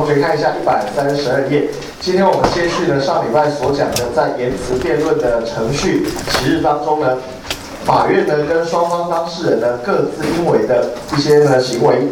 同学看一下一百三十二页。今天我们接续呢上礼拜所讲的，在言辞辩论的程序其日当中呢，法院呢跟双方当事人呢各自应为的一些呢行为。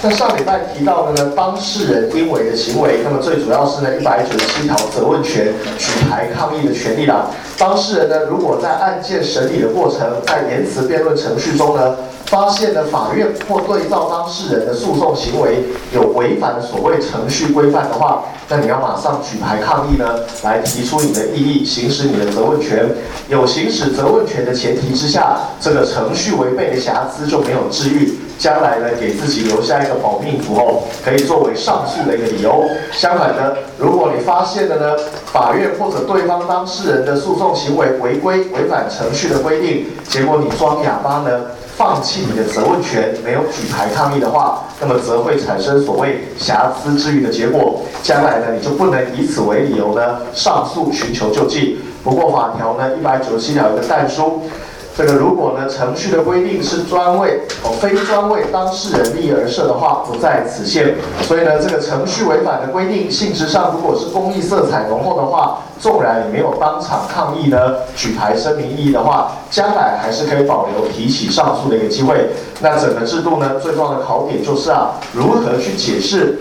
那上礼拜提到的呢，当事人应为的行为，那么最主要是呢一百九十七条责问权、举牌抗议的权利啦。当事人呢，如果在案件审理的过程，在言辞辩论程序中呢，发现了法院或对照当事人的诉讼行为有违反所谓程序规范的话，那你要马上举牌抗议呢，来提出你的异议，行使你的责问权。有行使责问权的前提之下，这个程序违背的瑕疵就没有治愈。将来呢，给自己留下一个保命符哦，可以作为上诉的一个理由。相反的，如果你发现了呢，法院或者对方当事人的诉讼行为违规、违反程序的规定，结果你装哑巴呢，放弃你的责问权，没有举牌抗议的话，那么则会产生所谓瑕疵治愈的结果。将来呢，你就不能以此为理由呢，上诉寻求救济。不过法条呢，一百九十七条有个但书。这个如果呢程序的规定是专为哦非专为当事人利益而设的话，不在此限。所以呢，这个程序违反的规定性质上，如果是公益色彩浓厚的话，纵然你没有当场抗议呢，举牌声明异议的话，将来还是可以保留提起上诉的一个机会。那整个制度呢，最重要的考点就是啊，如何去解释？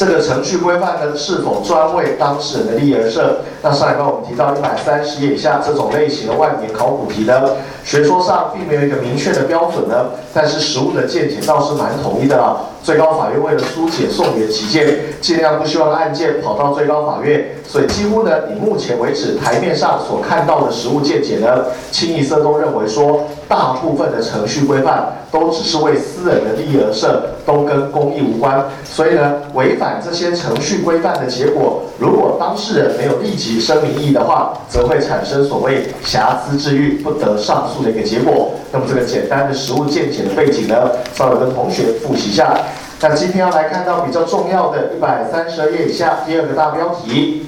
这个程序规范呢，是否专为当事人的利益而设？那上一拜我们提到一百三十页以下这种类型的万年考古题呢，学说上并没有一个明确的标准呢，但是实务的见解倒是蛮统一的啊。最高法院为了疏解送检起见，尽量不希望案件跑到最高法院，所以几乎呢，以目前为止台面上所看到的实务见解呢，清一色都认为说，大部分的程序规范都只是为私人的利益而设，都跟公益无关。所以呢，违反这些程序规范的结果，如果当事人没有立即声明异议的话，则会产生所谓瑕疵治愈不得上诉的一个结果。那么这个简单的实务见解的背景呢，稍微跟同学复习一下。那今天要来看到比较重要的一百三十页以下第二个大标题，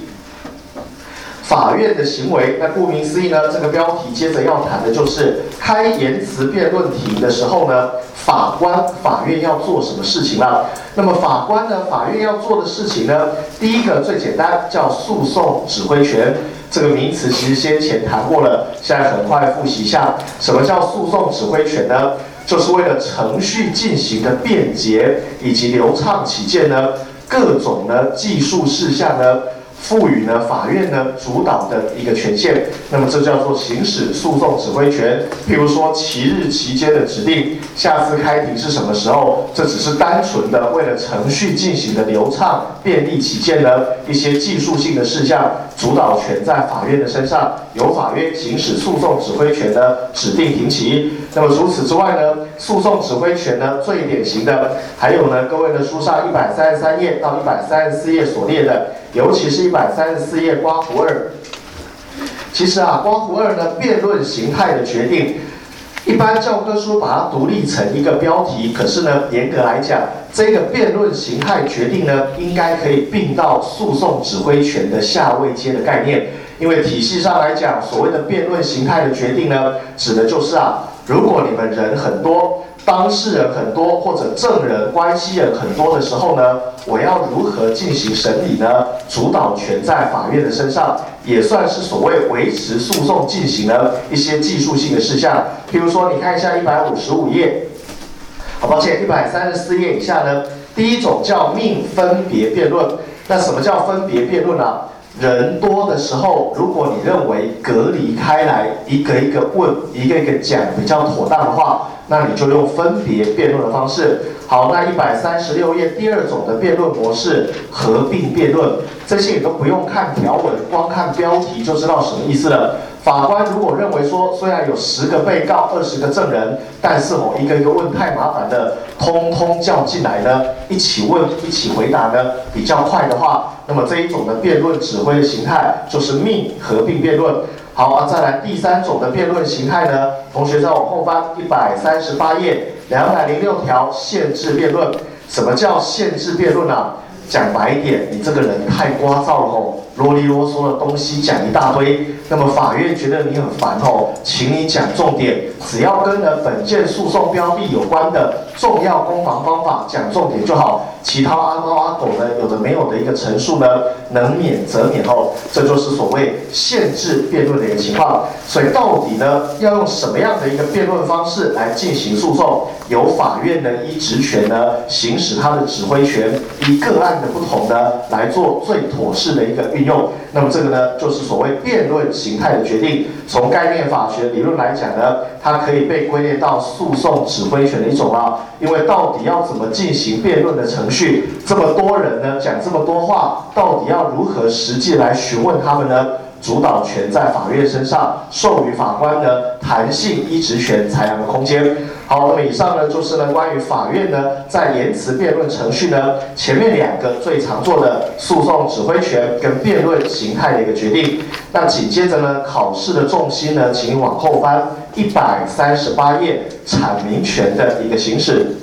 法院的行为。那顾名思义呢，这个标题接着要谈的就是开言辞辩论庭的时候呢，法官、法院要做什么事情了？那么法官呢，法院要做的事情呢，第一个最简单叫诉讼指挥权。这个名词其实先前谈过了，现在很快复习一下，什么叫诉讼指挥权呢？就是为了程序进行的便捷以及流畅起见呢，各种呢技术事项呢。赋予呢法院呢主导的一个权限，那么这叫做行使诉讼指挥权。譬如说期日期间的指定，下次开庭是什么时候，这只是单纯的为了程序进行的流畅便利起见的一些技术性的事项，主导权在法院的身上，由法院行使诉讼指挥权的指定庭期。那么除此之外呢，诉讼指挥权呢最典型的还有呢，各位的书上一百三十三页到一百三十四页所列的。尤其是一百三十四页刮胡二，其实啊，刮胡二呢，辩论形态的决定，一般教科书把它独立成一个标题，可是呢，严格来讲，这个辩论形态决定呢，应该可以并到诉讼指挥权的下位阶的概念，因为体系上来讲，所谓的辩论形态的决定呢，指的就是啊，如果你们人很多。当事人很多或者证人关系人很多的时候呢，我要如何进行审理呢？主导权在法院的身上，也算是所谓维持诉讼进行的一些技术性的事项。譬如说，你看一下一百五十五页，好抱歉，一百三十四页以下呢，第一种叫命分别辩论。那什么叫分别辩论呢？人多的时候，如果你认为隔离开来，一个一个问，一个一个讲比较妥当的话。那你就用分别辩论的方式。好，那一百三十六页第二种的辩论模式，合并辩论，这些你都不用看条文，光看标题就知道什么意思了。法官如果认为说，虽然有十个被告、二十个证人，但是我，一个一个问太麻烦的，通通叫进来呢，一起问、一起回答呢，比较快的话，那么这一种的辩论指挥的形态就是命合并辩论。好啊，再来第三种的辩论形态呢？同学再往后翻一百三十八页，两百零六条限制辩论。什么叫限制辩论呢？讲白一点，你这个人太聒噪了吼，啰里啰嗦的东西讲一大堆，那么法院觉得你很烦哦，请你讲重点，只要跟呢本件诉讼标的有关的重要攻防方法讲重点就好，其他阿猫阿狗呢有的没有的一个陈述呢，能免则免哦，这就是所谓限制辩论的一个情况。所以到底呢要用什么样的一个辩论方式来进行诉讼？由法院呢依职权呢行使他的指挥权，依个案的不同呢来做最妥适的一个运用。那么这个呢就是所谓辩论形态的决定。从概念法学理论来讲呢，它可以被归类到诉讼指挥权的一种啊。因为到底要怎么进行辩论的程序，这么多人呢讲这么多话，到底要如何实际来询问他们呢？主导权在法院身上，授予法官呢弹性依职权裁量的空间。好，那么以上呢就是呢关于法院呢在言辞辩论程序呢前面两个最常做的诉讼指挥权跟辩论形态的一个决定。那紧接着呢考试的重心呢，请往后翻一百三十八页，阐明权的一个行使。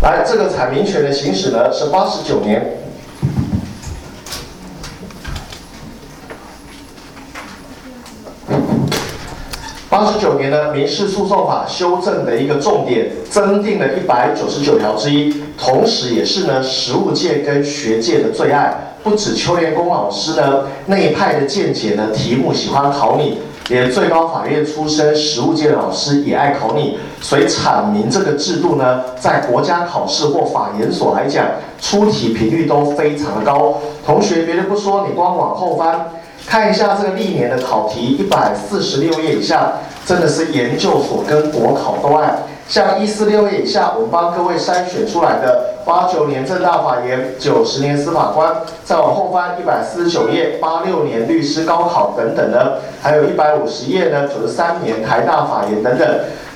来，这个阐明权的行使呢是八十九年。八十九年呢，民事诉讼法修正的一个重点，增订了一百九十九条之一，同时也是呢，实务界跟学界的最爱。不止邱连功老师呢那一派的见解呢，题目喜欢考你，连最高法院出身实务界的老师也爱考你。所以阐明这个制度呢，在国家考试或法研所来讲，出题频率都非常的高。同学别的不说，你光往后翻。看一下这个历年的考题，一百四十六页以下，真的是研究所跟国考都爱。像一四六页以下，我们帮各位筛选出来的，八九年正大法研，九十年司法官，再往后翻一百四十九页，八六年律师高考等等呢，还有一百五十页呢，九十三年台大法研等等，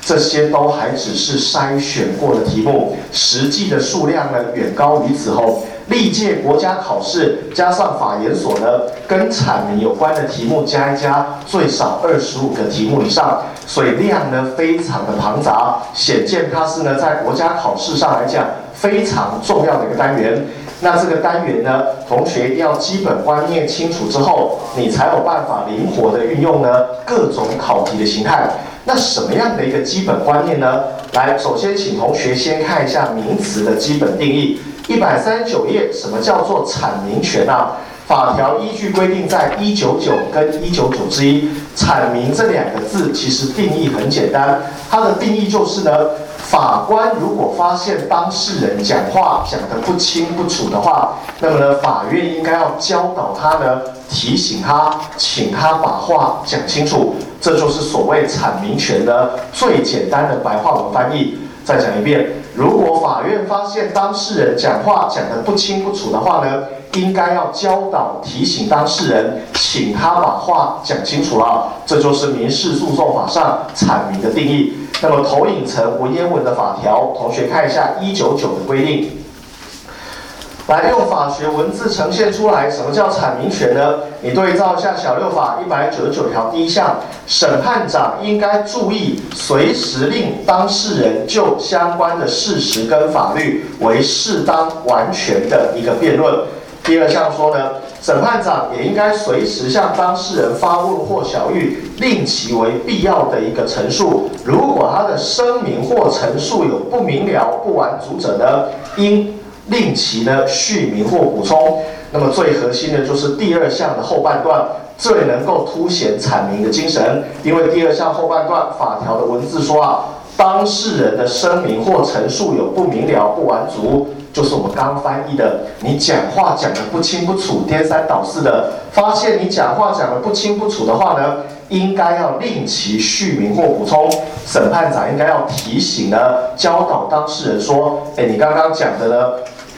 这些都还只是筛选过的题目，实际的数量呢远高于此后。历届国家考试加上法研所呢，跟阐明有关的题目加一加，最少二十五个题目以上，所以量呢非常的庞杂，显见它是呢在国家考试上来讲非常重要的一个单元。那这个单元呢，同学一定要基本观念清楚之后，你才有办法灵活的运用呢各种考题的形态。那什么样的一个基本观念呢？来，首先请同学先看一下名词的基本定义。一百三十九页，什么叫做阐明权啊？法条依据规定，在一九九跟一九九之一，阐明这两个字其实定义很简单，它的定义就是呢，法官如果发现当事人讲话讲得不清不楚的话，那么呢，法院应该要教导他呢，提醒他，请他把话讲清楚，这就是所谓阐明权的最简单的白话文翻译。再讲一遍。如果法院发现当事人讲话讲得不清不楚的话呢，应该要教导提醒当事人，请他把话讲清楚了。这就是民事诉讼法上阐明的定义。那么投影成文言文的法条，同学看一下一九九的规定。来用法学文字呈现出来，什么叫阐明权呢？你对照一下小六法一百九十九条第一项，审判长应该注意随时令当事人就相关的事实跟法律为适当完全的一个辩论。第二项说呢，审判长也应该随时向当事人发问或小玉，令其为必要的一个陈述。如果他的声明或陈述有不明了、不完足者呢，应。令其呢续名或补充，那么最核心的就是第二项的后半段，最能够凸显阐明的精神。因为第二项后半段法条的文字说啊，当事人的声明或陈述有不明了、不完足，就是我们刚翻译的，你讲话讲得不清不楚、颠三倒四的，发现你讲话讲得不清不楚的话呢，应该要令其续名或补充。审判长应该要提醒呢，教导当事人说，哎，你刚刚讲的呢？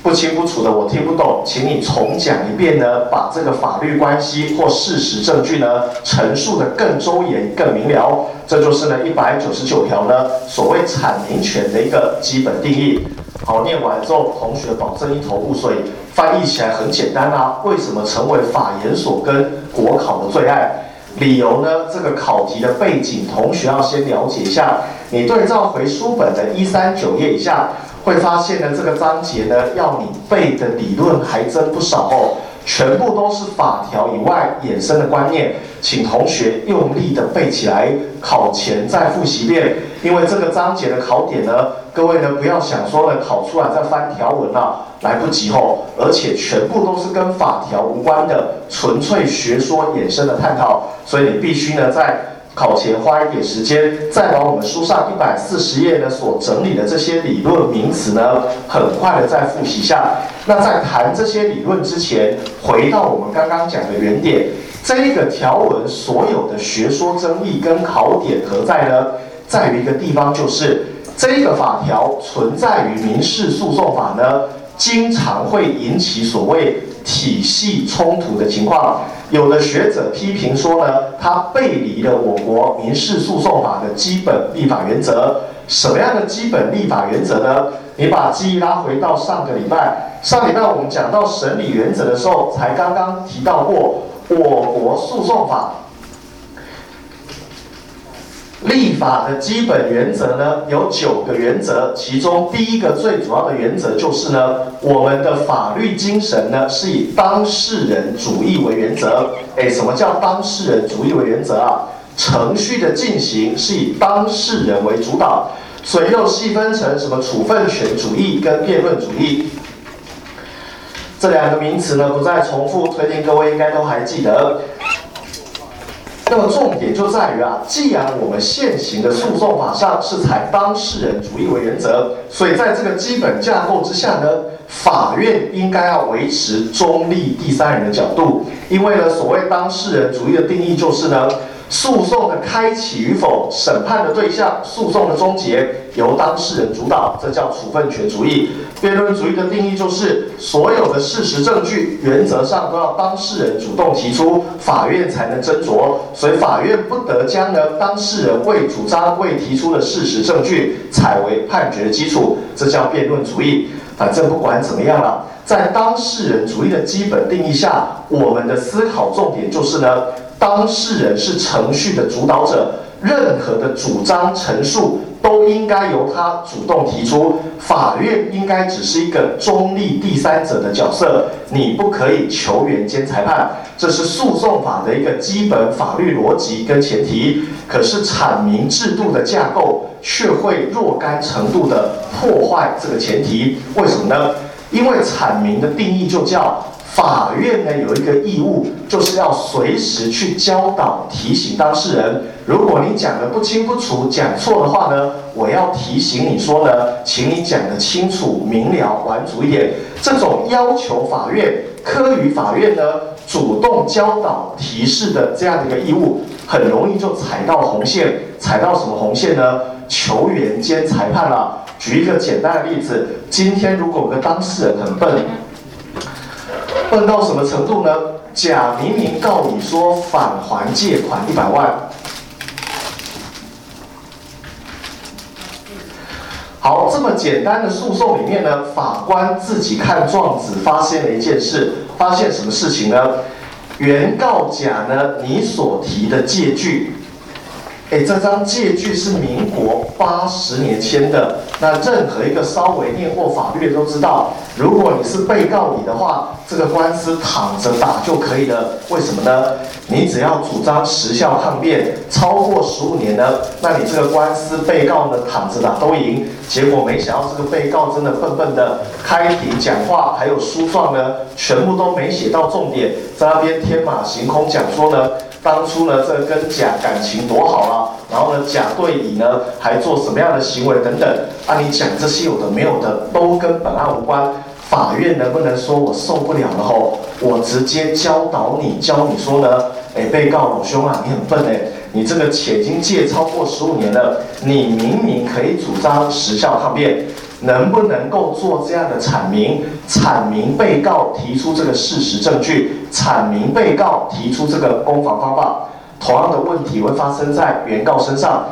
不清不楚的，我听不懂，请你重讲一遍呢，把这个法律关系或事实证据呢陈述的更周延、更明了。这就是呢一百九十九条呢所谓阐明权的一个基本定义。好，念完之后，同学保证一头雾水，翻译起来很简单啊。为什么成为法研所跟国考的最爱？理由呢？这个考题的背景，同学要先了解一下。你对照回书本的一三九页以下。会发现呢，这个章节呢，要你背的理论还真不少哦，全部都是法条以外衍生的观念，请同学用力的背起来，考前再复习一遍。因为这个章节的考点呢，各位呢不要想说呢考出来再翻条文了，来不及哦，而且全部都是跟法条无关的，纯粹学说衍生的探讨，所以你必须呢在。考前花一点时间，再把我们书上一百四十页呢所整理的这些理论名词呢，很快的再复习一下。那在谈这些理论之前，回到我们刚刚讲的原点，这一个条文所有的学说争议跟考点何在呢？在于一个地方，就是这个法条存在于民事诉讼法呢，经常会引起所谓体系冲突的情况。有的学者批评说呢，它背离了我国民事诉讼法的基本立法原则。什么样的基本立法原则呢？你把记忆拉回到上个礼拜，上礼拜我们讲到审理原则的时候，才刚刚提到过我国诉讼法。立法的基本原则呢，有九个原则，其中第一个最主要的原则就是呢，我们的法律精神呢是以当事人主义为原则。哎，什么叫当事人主义为原则啊？程序的进行是以当事人为主导，所以又细分成什么处分权主义跟辩论主义。这两个名词呢，不再重复，推荐各位应该都还记得。那么重点就在于啊，既然我们现行的诉讼法上是采当事人主义为原则，所以在这个基本架构之下呢，法院应该要维持中立第三人的角度，因为呢，所谓当事人主义的定义就是呢。诉讼的开启与否，审判的对象，诉讼的终结由当事人主导，这叫处分权主义。辩论主义的定义就是所有的事实证据原则上都要当事人主动提出，法院才能斟酌。所以法院不得将呢当事人未主张未提出的事实证据采为判决基础，这叫辩论主义。反正不管怎么样了，在当事人主义的基本定义下，我们的思考重点就是呢。当事人是程序的主导者，任何的主张陈述都应该由他主动提出。法院应该只是一个中立第三者的角色，你不可以球员兼裁判，这是诉讼法的一个基本法律逻辑跟前提。可是阐明制度的架构却会若干程度的破坏这个前提，为什么呢？因为阐明的定义就叫。法院呢有一个义务，就是要随时去教导、提醒当事人。如果你讲的不清不楚、讲错的话呢，我要提醒你说呢，请你讲的清楚、明了、完足一点。这种要求法院、科于法院呢主动教导、提示的这样的一个义务，很容易就踩到红线。踩到什么红线呢？球员兼裁判了。举一个简单的例子，今天如果有个当事人很笨。笨到什么程度呢？甲明明告你说返还借款一百万，好，这么简单的诉讼里面呢，法官自己看状子，发现了一件事，发现什么事情呢？原告甲呢，你所提的借据。哎，这张借据是民国八十年签的。那任何一个稍微念过法律的都知道，如果你是被告你的话，这个官司躺着打就可以了。为什么呢？你只要主张时效抗辩超过十五年呢，那你这个官司被告呢躺着打都赢。结果没想到这个被告真的笨笨的，开庭讲话还有书状呢，全部都没写到重点，在那边天马行空讲说呢。当初呢，这跟甲感情多好啊，然后呢，甲对乙呢还做什么样的行为等等，啊，你讲这些有的没有的，都跟本案无关。法院能不能说我受不了了吼，我直接教导你，教你说呢，哎，被告老兄啊，你很笨哎，你这个钱已经借超过十五年了，你明明可以主张时效抗辩。能不能够做这样的阐明？阐明被告提出这个事实证据，阐明被告提出这个攻防方法。同样的问题会发生在原告身上。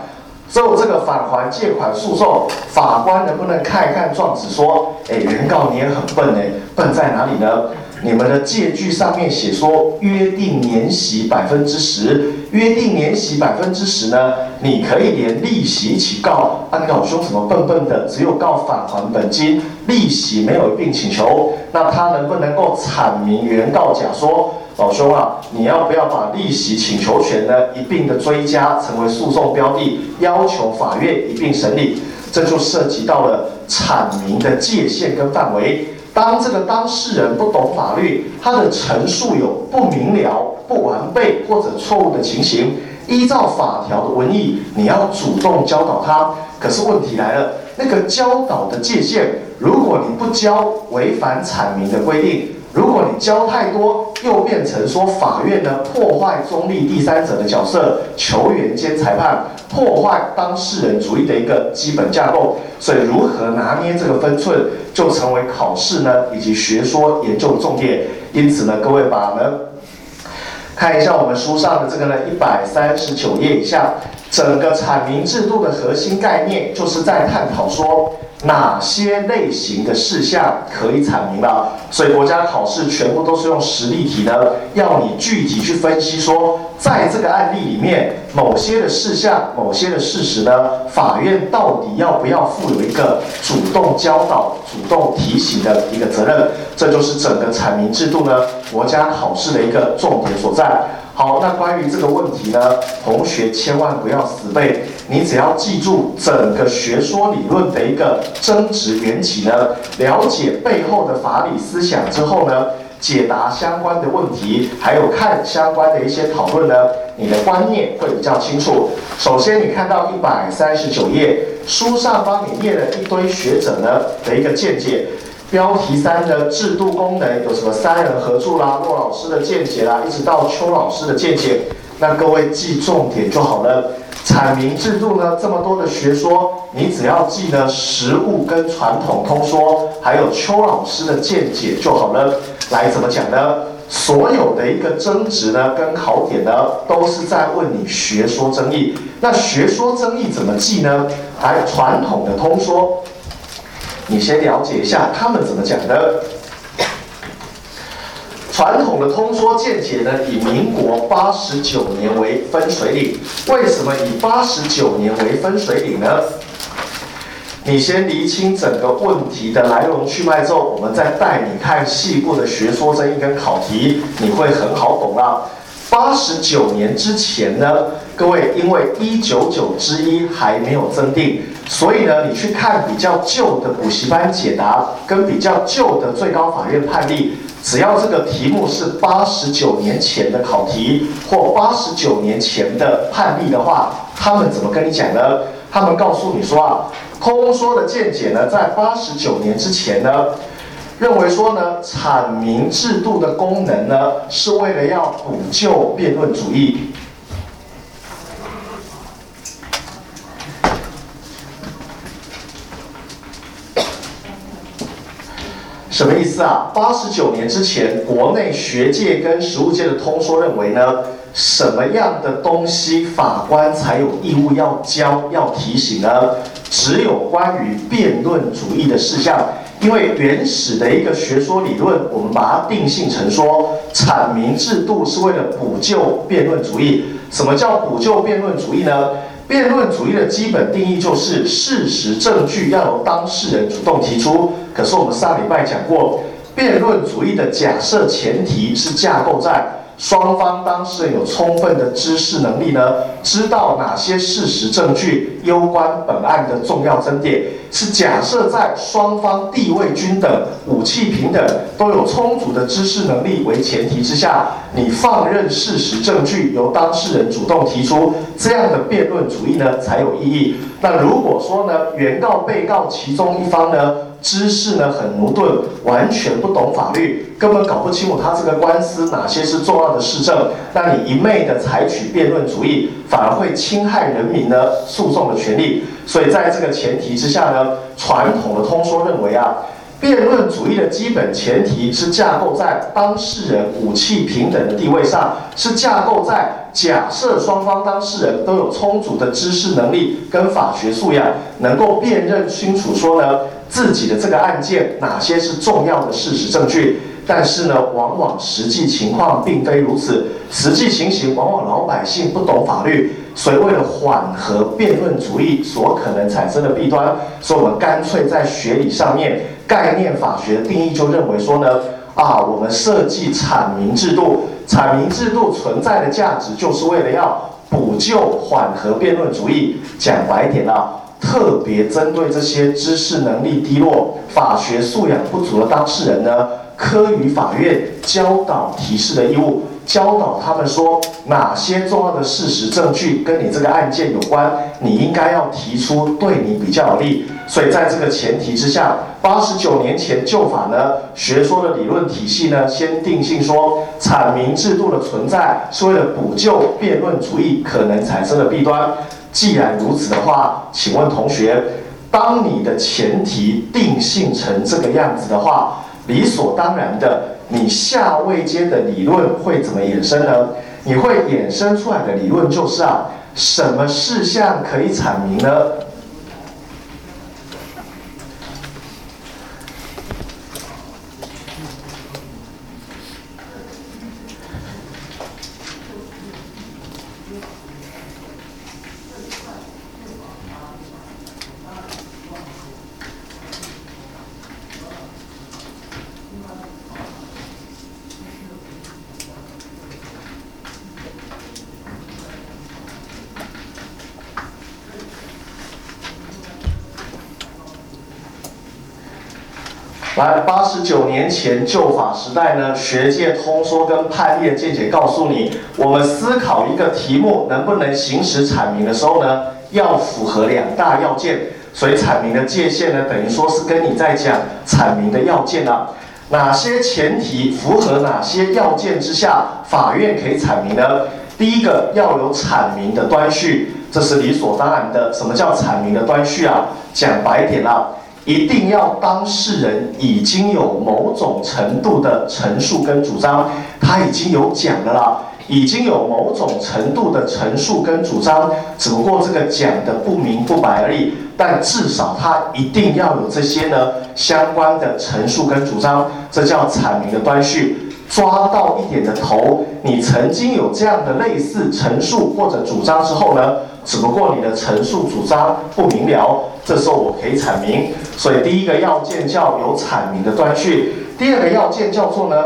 就这个返还借款诉讼，法官能不能看一看状子，说：哎，原告你也很笨哎，笨在哪里呢？你们的借据上面写说约定年息百分之十，约定年息百分之十呢，你可以连利息一起告。啊，你老兄怎么笨笨的，只有告返还本金，利息没有一并请求？那他能不能够阐明原告假说，老兄啊，你要不要把利息请求权呢一并的追加，成为诉讼标的，要求法院一并审理？这就涉及到了阐明的界限跟范围。当这个当事人不懂法律，他的陈述有不明了、不完备或者错误的情形，依照法条的文义，你要主动教导他。可是问题来了，那个教导的界限，如果你不教，违反阐明的规定。如果你教太多，又变成说法院呢破坏中立第三者的角色，球员兼裁判，破坏当事人主义的一个基本架构。所以如何拿捏这个分寸，就成为考试呢以及学说研究的重点。因此呢，各位把呢看一下我们书上的这个呢一百三十九页以下，整个阐明制度的核心概念，就是在探讨说。哪些类型的事项可以阐明了？所以国家考试全部都是用实例题呢，要你具体去分析说，在这个案例里面，某些的事项、某些的事实呢，法院到底要不要负有一个主动教导、主动提醒的一个责任？这就是整个阐明制度呢，国家考试的一个重点所在。好，那关于这个问题呢，同学千万不要死背，你只要记住整个学说理论的一个争执缘起呢，了解背后的法理思想之后呢，解答相关的问题，还有看相关的一些讨论呢，你的观念会比较清楚。首先，你看到一百三十九页，书上帮你列了一堆学者呢的一个见解。标题三的制度功能有什么三人合作啦、骆老师的见解啦，一直到邱老师的见解，那各位记重点就好了。阐明制度呢，这么多的学说，你只要记得实物跟传统通说，还有邱老师的见解就好了。来怎么讲呢？所有的一个争执呢，跟考点呢，都是在问你学说争议。那学说争议怎么记呢？来，传统的通说。你先了解一下他们怎么讲的。传统的通说见解呢，以民国八十九年为分水岭。为什么以八十九年为分水岭呢？你先厘清整个问题的来龙去脉之后，我们再带你看细部的学说争议跟考题，你会很好懂啊。八十九年之前呢，各位因为一九九之一还没有增订，所以呢，你去看比较旧的补习班解答跟比较旧的最高法院判例，只要这个题目是八十九年前的考题或八十九年前的判例的话，他们怎么跟你讲呢？他们告诉你说啊，通说的见解呢，在八十九年之前呢。认为说呢，阐明制度的功能呢，是为了要补救辩论主义。什么意思啊？八十九年之前，国内学界跟实务界的通说认为呢，什么样的东西法官才有义务要教、要提醒呢？只有关于辩论主义的事项。因为原始的一个学说理论，我们把它定性成说，阐明制度是为了补救辩论主义。什么叫补救辩论主义呢？辩论主义的基本定义就是事实证据要由当事人主动提出。可是我们上礼拜讲过，辩论主义的假设前提是架构在。双方当事人有充分的知识能力呢，知道哪些事实证据攸关本案的重要争点，是假设在双方地位均等、武器平等、都有充足的知识能力为前提之下，你放任事实证据由当事人主动提出，这样的辩论主义呢才有意义。那如果说呢，原告、被告其中一方呢？知识呢很牛顿，完全不懂法律，根本搞不清楚他这个官司哪些是重要的事证。那你一昧的采取辩论主义，反而会侵害人民呢诉讼的权利。所以在这个前提之下呢，传统的通说认为啊，辩论主义的基本前提是架构在当事人武器平等的地位上，是架构在假设双方当事人都有充足的知识能力跟法学素养，能够辨认清楚说呢。自己的这个案件哪些是重要的事实证据？但是呢，往往实际情况并非如此。实际情形往往老百姓不懂法律，所以为了缓和辩论主义所可能产生的弊端，所以我们干脆在学理上面概念法学的定义就认为说呢，啊，我们设计阐明制度，阐明制度存在的价值就是为了要补救缓和辩论主义。讲白一点啊。特别针对这些知识能力低落、法学素养不足的当事人呢，科于法院教导提示的义务，教导他们说哪些重要的事实证据跟你这个案件有关，你应该要提出，对你比较有利。所以在这个前提之下，八十九年前旧法呢，学说的理论体系呢，先定性说，阐明制度的存在是为了补救辩论主义可能产生的弊端。既然如此的话，请问同学，当你的前提定性成这个样子的话，理所当然的，你下位阶的理论会怎么衍生呢？你会衍生出来的理论就是啊，什么事项可以阐明呢？来，八十九年前旧法时代呢，学界通说跟判例的见解告诉你，我们思考一个题目能不能行使阐明的时候呢，要符合两大要件。所以阐明的界限呢，等于说是跟你在讲阐明的要件啊。哪些前提符合哪些要件之下，法院可以阐明呢？第一个要有阐明的端绪，这是理所当然的。什么叫阐明的端绪啊？讲白点啦。一定要当事人已经有某种程度的陈述跟主张，他已经有讲的啦，已经有某种程度的陈述跟主张，只不过这个讲的不明不白而已。但至少他一定要有这些呢相关的陈述跟主张，这叫阐明的端绪。抓到一点的头，你曾经有这样的类似陈述或者主张之后呢？只不过你的陈述主张不明了，这时候我可以阐明。所以第一个要件叫有阐明的端绪，第二个要件叫做呢，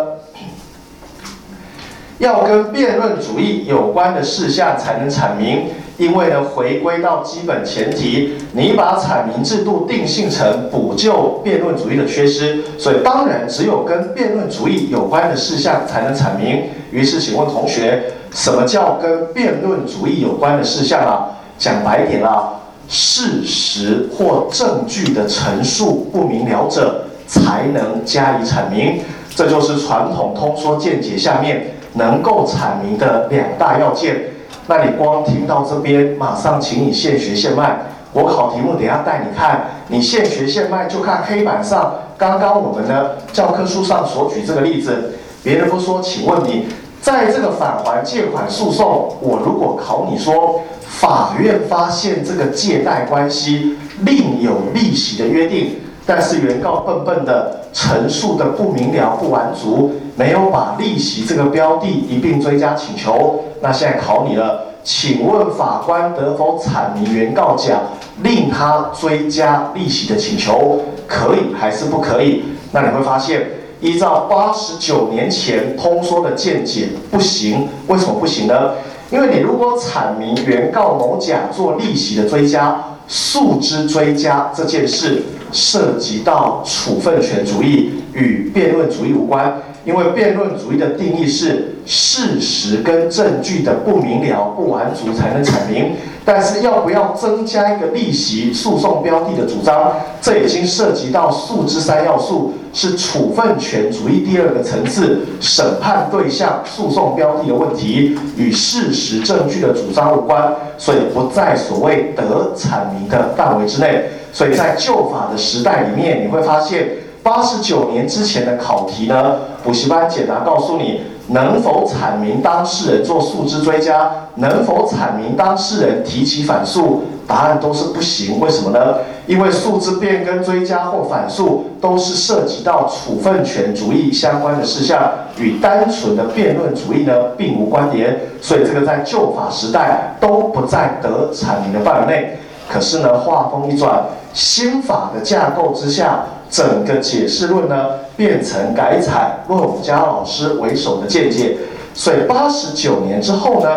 要跟辩论主义有关的事项才能阐明。因为呢，回归到基本前提，你把阐明制度定性成补救辩论主义的缺失，所以当然只有跟辩论主义有关的事项才能阐明。于是，请问同学，什么叫跟辩论主义有关的事项啊？讲白点啦，事实或证据的陈述不明了者，才能加以阐明。这就是传统通说见解下面能够阐明的两大要件。那你光听到这边，马上请你现学现卖。我考题目等下带你看，你现学现卖就看黑板上刚刚我们的教科书上所举这个例子。别人不说，请问你，在这个返还借款诉讼，我如果考你说，法院发现这个借贷关系另有利息的约定。但是原告笨笨的陈述的不明了不完足，没有把利息这个标的一并追加请求。那现在考你了，请问法官得否阐明原告讲令他追加利息的请求可以还是不可以？那你会发现，依照八十九年前通说的见解，不行。为什么不行呢？因为你如果阐明原告某甲做利息的追加，诉之追加这件事。涉及到处分权主义与辩论主义无关，因为辩论主义的定义是事实跟证据的不明了不完足才能阐明。但是要不要增加一个利息诉讼标的的主张，这已经涉及到诉之三要素，是处分权主义第二个层次审判对象诉讼标的的问题，与事实证据的主张无关，所以不在所谓得阐明的范围之内。所以在旧法的时代里面，你会发现八十九年之前的考题呢，补习班简答告诉你，能否阐明当事人做诉之追加？能否阐明当事人提起反诉？答案都是不行。为什么呢？因为诉之变更、追加或反诉都是涉及到处分权主义相关的事项，与单纯的辩论主义呢并无关联。所以这个在旧法时代都不在得阐明的范围内。可是呢，话锋一转，新法的架构之下，整个解释论呢变成改采为我们家老师为首的见解。所以八十九年之后呢？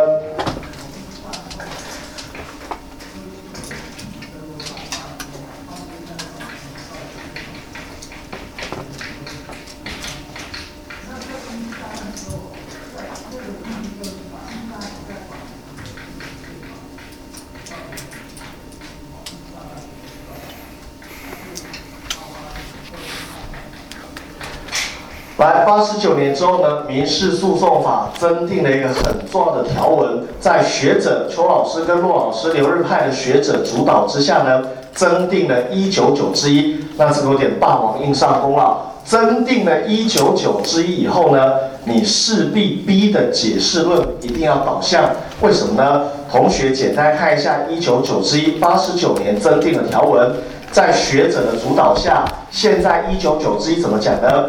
来，八十九年之后呢，民事诉讼法增订了一个很重要的条文，在学者邱老师跟骆老师刘日派的学者主导之下呢，增订了一九九之一。那这个有点霸王硬上弓了。增订了一九九之一以后呢，你势必逼的解释论一定要导向。为什么呢？同学简单看一下一九九之一，八十九年增定的条文，在学者的主导下，现在一九九之一怎么讲呢？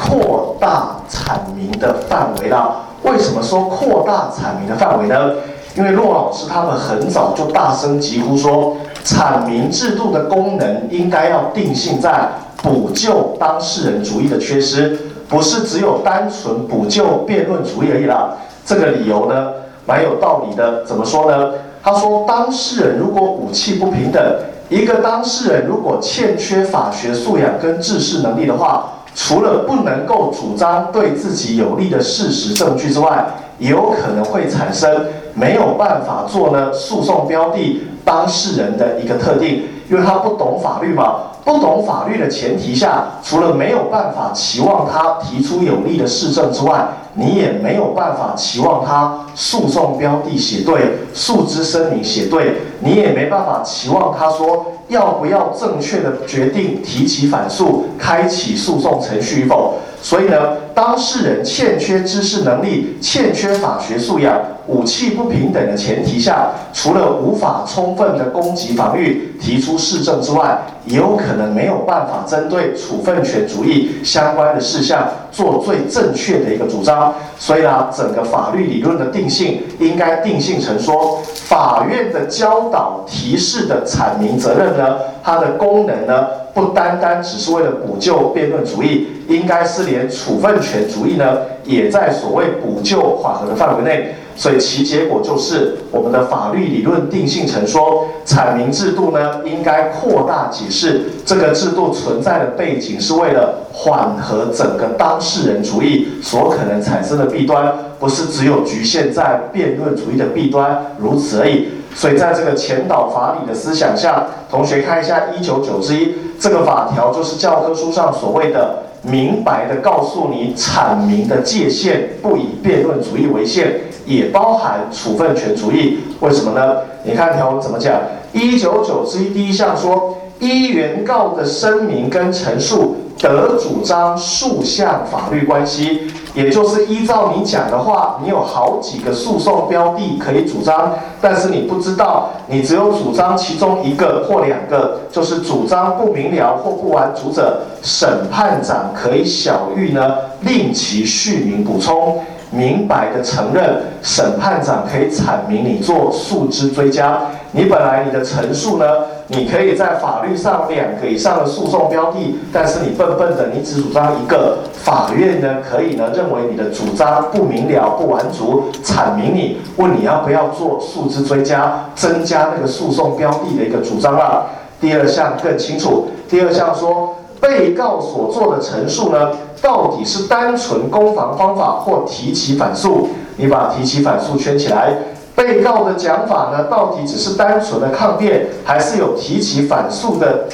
扩大阐明的范围了。为什么说扩大阐明的范围呢？因为骆老师他们很早就大声疾呼说，阐明制度的功能应该要定性在补救当事人主义的缺失，不是只有单纯补救辩论主义而已啦。这个理由呢，蛮有道理的。怎么说呢？他说，当事人如果武器不平等，一个当事人如果欠缺法学素养跟治事能力的话。除了不能够主张对自己有利的事实证据之外，也有可能会产生没有办法做呢诉讼标的当事人的一个特定，因为他不懂法律嘛，不懂法律的前提下，除了没有办法期望他提出有利的事证之外，你也没有办法期望他诉讼标的写对，诉之声明写对，你也没办法期望他说。要不要正确的决定提起反诉、开启诉讼程序与否？所以呢，当事人欠缺知识能力、欠缺法学素养、武器不平等的前提下，除了无法充分的攻击防御、提出事证之外，也有可能没有办法针对处分权主义相关的事项做最正确的一个主张。所以呢，整个法律理论的定性应该定性成说，法院的教导提示的阐明责任呢，它的功能呢？不单单只是为了补救辩论主义，应该是连处分权主义呢，也在所谓补救缓和的范围内。所以其结果就是，我们的法律理论定性成说，阐明制度呢，应该扩大解释这个制度存在的背景，是为了缓和整个当事人主义所可能产生的弊端，不是只有局限在辩论主义的弊端如此而已。所以在这个前导法理的思想下，同学看一下一九九之一这个法条，就是教科书上所谓的明白的告诉你阐明的界限，不以辩论主义为限，也包含处分权主义。为什么呢？你看条文怎么讲？一九九之一第一项说，一原告的声明跟陈述。得主张数项法律关系，也就是依照你讲的话，你有好几个诉讼标的可以主张，但是你不知道，你只有主张其中一个或两个，就是主张不明了或不完主者，审判长可以小谕呢，令其续名补充。明白的承认，审判长可以阐明你做诉之追加。你本来你的陈述呢，你可以在法律上两个以上的诉讼标的，但是你笨笨的，你只主张一个，法院呢可以呢认为你的主张不明了不完足，阐明你问你要不要做诉之追加，增加那个诉讼标的的一个主张啊。第二项更清楚，第二项说。被告所做的陈述呢，到底是单纯攻防方法或提起反诉？你把提起反诉圈起来。被告的讲法呢，到底只是单纯的抗辩，还是有提起反诉的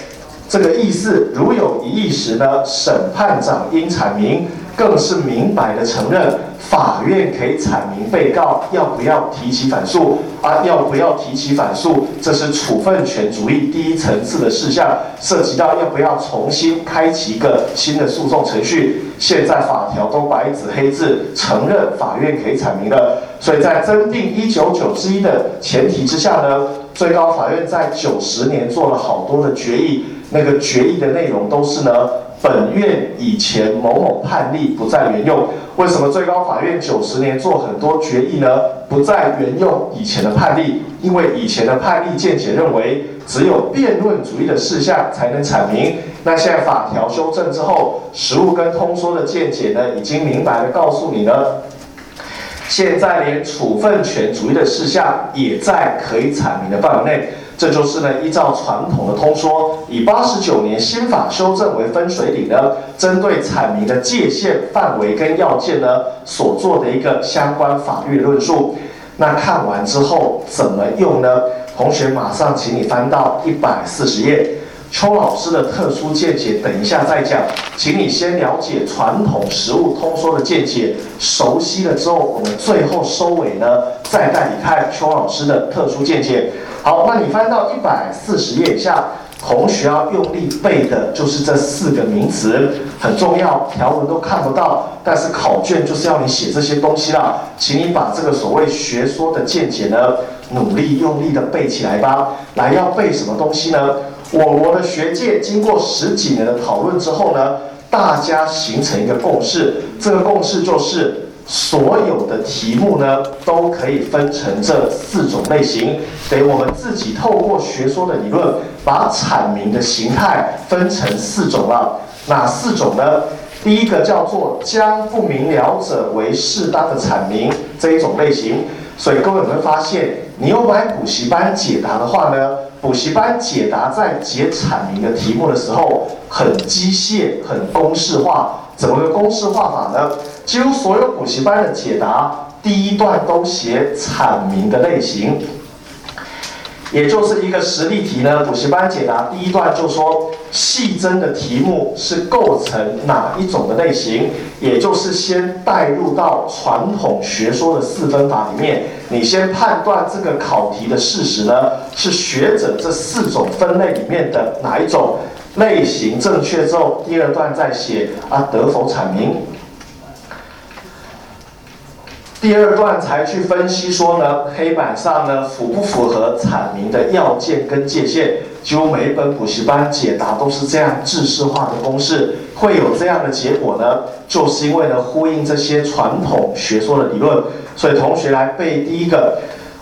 这个意思？如有疑义时呢，审判长应阐明。更是明白的承认，法院可以阐明被告要不要提起反诉啊，要不要提起反诉，这是处分权主义第一层次的事项，涉及到要不要重新开启一个新的诉讼程序。现在法条都白纸黑字承认法院可以阐明了。所以在增订一九九之一的前提之下呢，最高法院在九十年做了好多的决议，那个决议的内容都是呢。本院以前某某判例不再原用，为什么最高法院九十年做很多决议呢？不再原用以前的判例，因为以前的判例见解认为，只有辩论主义的事项才能阐明。那现在法条修正之后，实务跟通说的见解呢，已经明白的告诉你呢，现在连处分权主义的事项也在可以阐明的范围内。这就是呢，依照传统的通说，以八十九年新法修正为分水岭呢，针对阐明的界限范围跟要件呢，所做的一个相关法律论述。那看完之后怎么用呢？同学马上请你翻到一百四十页，邱老师的特殊见解，等一下再讲。请你先了解传统实务通说的见解，熟悉了之后，我们最后收尾呢，再带你看邱老师的特殊见解。好，那你翻到一百四十页以下，同学要用力背的就是这四个名词，很重要，条文都看不到，但是考卷就是要你写这些东西啦，请你把这个所谓学说的见解呢，努力用力的背起来吧。来，要背什么东西呢？我国的学界经过十几年的讨论之后呢，大家形成一个共识，这个共识就是。所有的题目呢，都可以分成这四种类型，得我们自己透过学说的理论，把阐明的形态分成四种了。哪四种呢？第一个叫做将不明了者为适当的阐明这一种类型。所以各位有没有发现，你有买补习班解答的话呢？补习班解答在解阐明的题目的时候，很机械、很公式化。怎么个公式化法呢？几乎所有补习班的解答第一段都写阐明的类型，也就是一个实例题呢。补习班解答第一段就说细针的题目是构成哪一种的类型，也就是先带入到传统学说的四分法里面，你先判断这个考题的事实呢是学者这四种分类里面的哪一种。类型正确之后，第二段再写啊得否阐明。第二段才去分析说呢，黑板上呢符不符合阐明的要件跟界限？几乎每一本补习班解答都是这样制式化的公式，会有这样的结果呢，就是因为呢呼应这些传统学说的理论。所以同学来背第一个。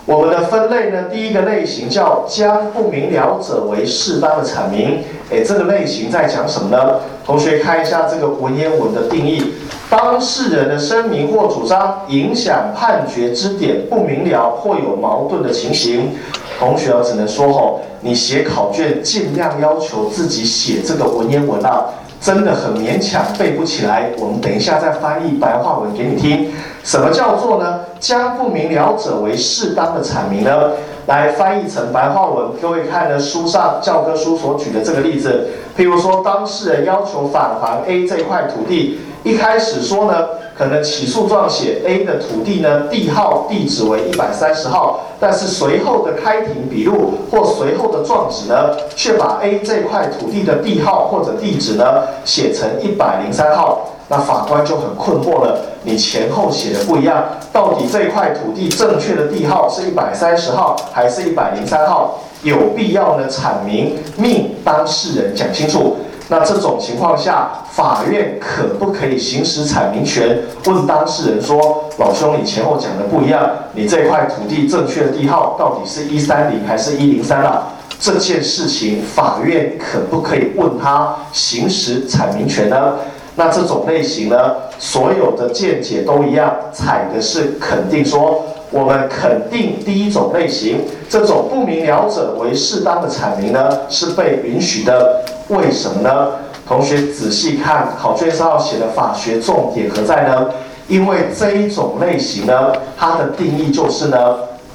我们的分类呢，第一个类型叫将不明了者为适当的阐明。诶，这个类型在讲什么呢？同学看一下这个文言文的定义：当事人的声明或主张影响判决之点不明了或有矛盾的情形。同学只能说吼，你写考卷尽量要求自己写这个文言文啊。真的很勉强背不起来，我们等一下再翻译白话文给你听。什么叫做呢？将不明了者为适当的阐明呢？来翻译成白话文，各位看呢书上教科书所举的这个例子，譬如说当事人要求返还 A 这块土地，一开始说呢。可能起诉状写 A 的土地呢，地号地址为一百三十号，但是随后的开庭笔录或随后的状纸呢，却把 A 这块土地的地号或者地址呢写成一百零三号，那法官就很困惑了，你前后写的不一样，到底这块土地正确的地号是一百三十号还是一百零三号？有必要呢阐明，命当事人讲清楚。那这种情况下，法院可不可以行使阐明权？问当事人说：“老兄，你前后讲的不一样，你这块土地正确的地号到底是一三零还是一零三啊？”这件事情，法院可不可以问他行使阐明权呢？那这种类型呢，所有的见解都一样，采的是肯定说，我们肯定第一种类型，这种不明了者为适当的阐明呢，是被允许的。为什么呢？同学仔细看考卷上写的法学重点何在呢？因为这一种类型呢，它的定义就是呢，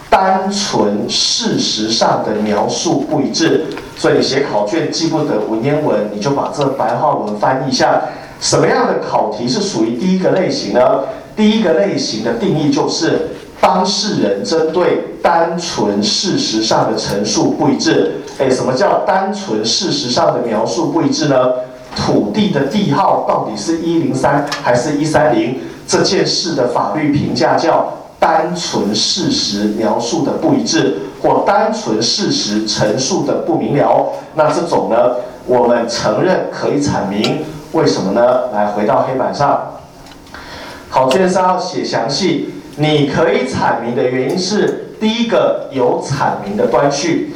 单纯事实上的描述不一致。所以你写考卷记不得文言文，你就把这白话文翻译一下。什么样的考题是属于第一个类型呢？第一个类型的定义就是当事人针对单纯事实上的陈述不一致。哎，什么叫单纯事实上的描述不一致呢？土地的地号到底是一零三还是一三零，这件事的法律评价叫单纯事实描述的不一致，或单纯事实陈述的不明了。那这种呢，我们承认可以阐明，为什么呢？来回到黑板上，考卷上要写详细。你可以阐明的原因是，第一个有阐明的端绪。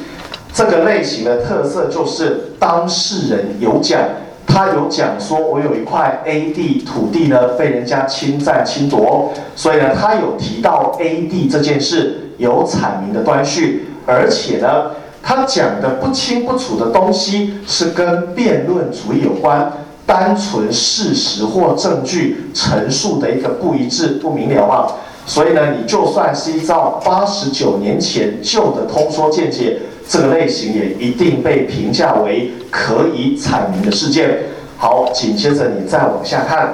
这个类型的特色就是当事人有讲，他有讲说，我有一块 A 地土地呢被人家侵占侵夺，所以呢他有提到 A 地这件事有阐明的端绪，而且呢他讲的不清不楚的东西是跟辩论主义有关，单纯事实或证据陈述的一个不一致不明了啊。所以呢，你就算是依照八十九年前旧的通说见解，这个类型也一定被评价为可以阐明的事件。好，紧接着你再往下看，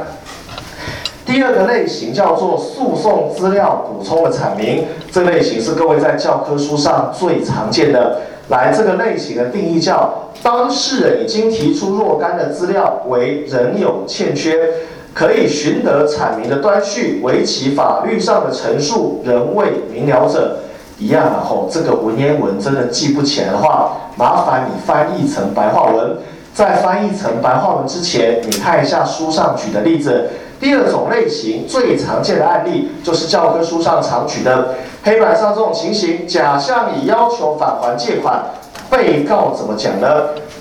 第二个类型叫做诉讼资料补充的阐明，这类型是各位在教科书上最常见的。来，这个类型的定义叫当事人已经提出若干的资料为仍有欠缺。可以寻得阐明的端绪，为其法律上的陈述仍未明了者，一样的吼。这个文言文真的记不起来的话，麻烦你翻译成白话文。在翻译成白话文之前，你看一下书上举的例子。第二种类型最常见的案例，就是教科书上常举的黑板上这种情形：假向你要求返还借款，被告怎么讲呢？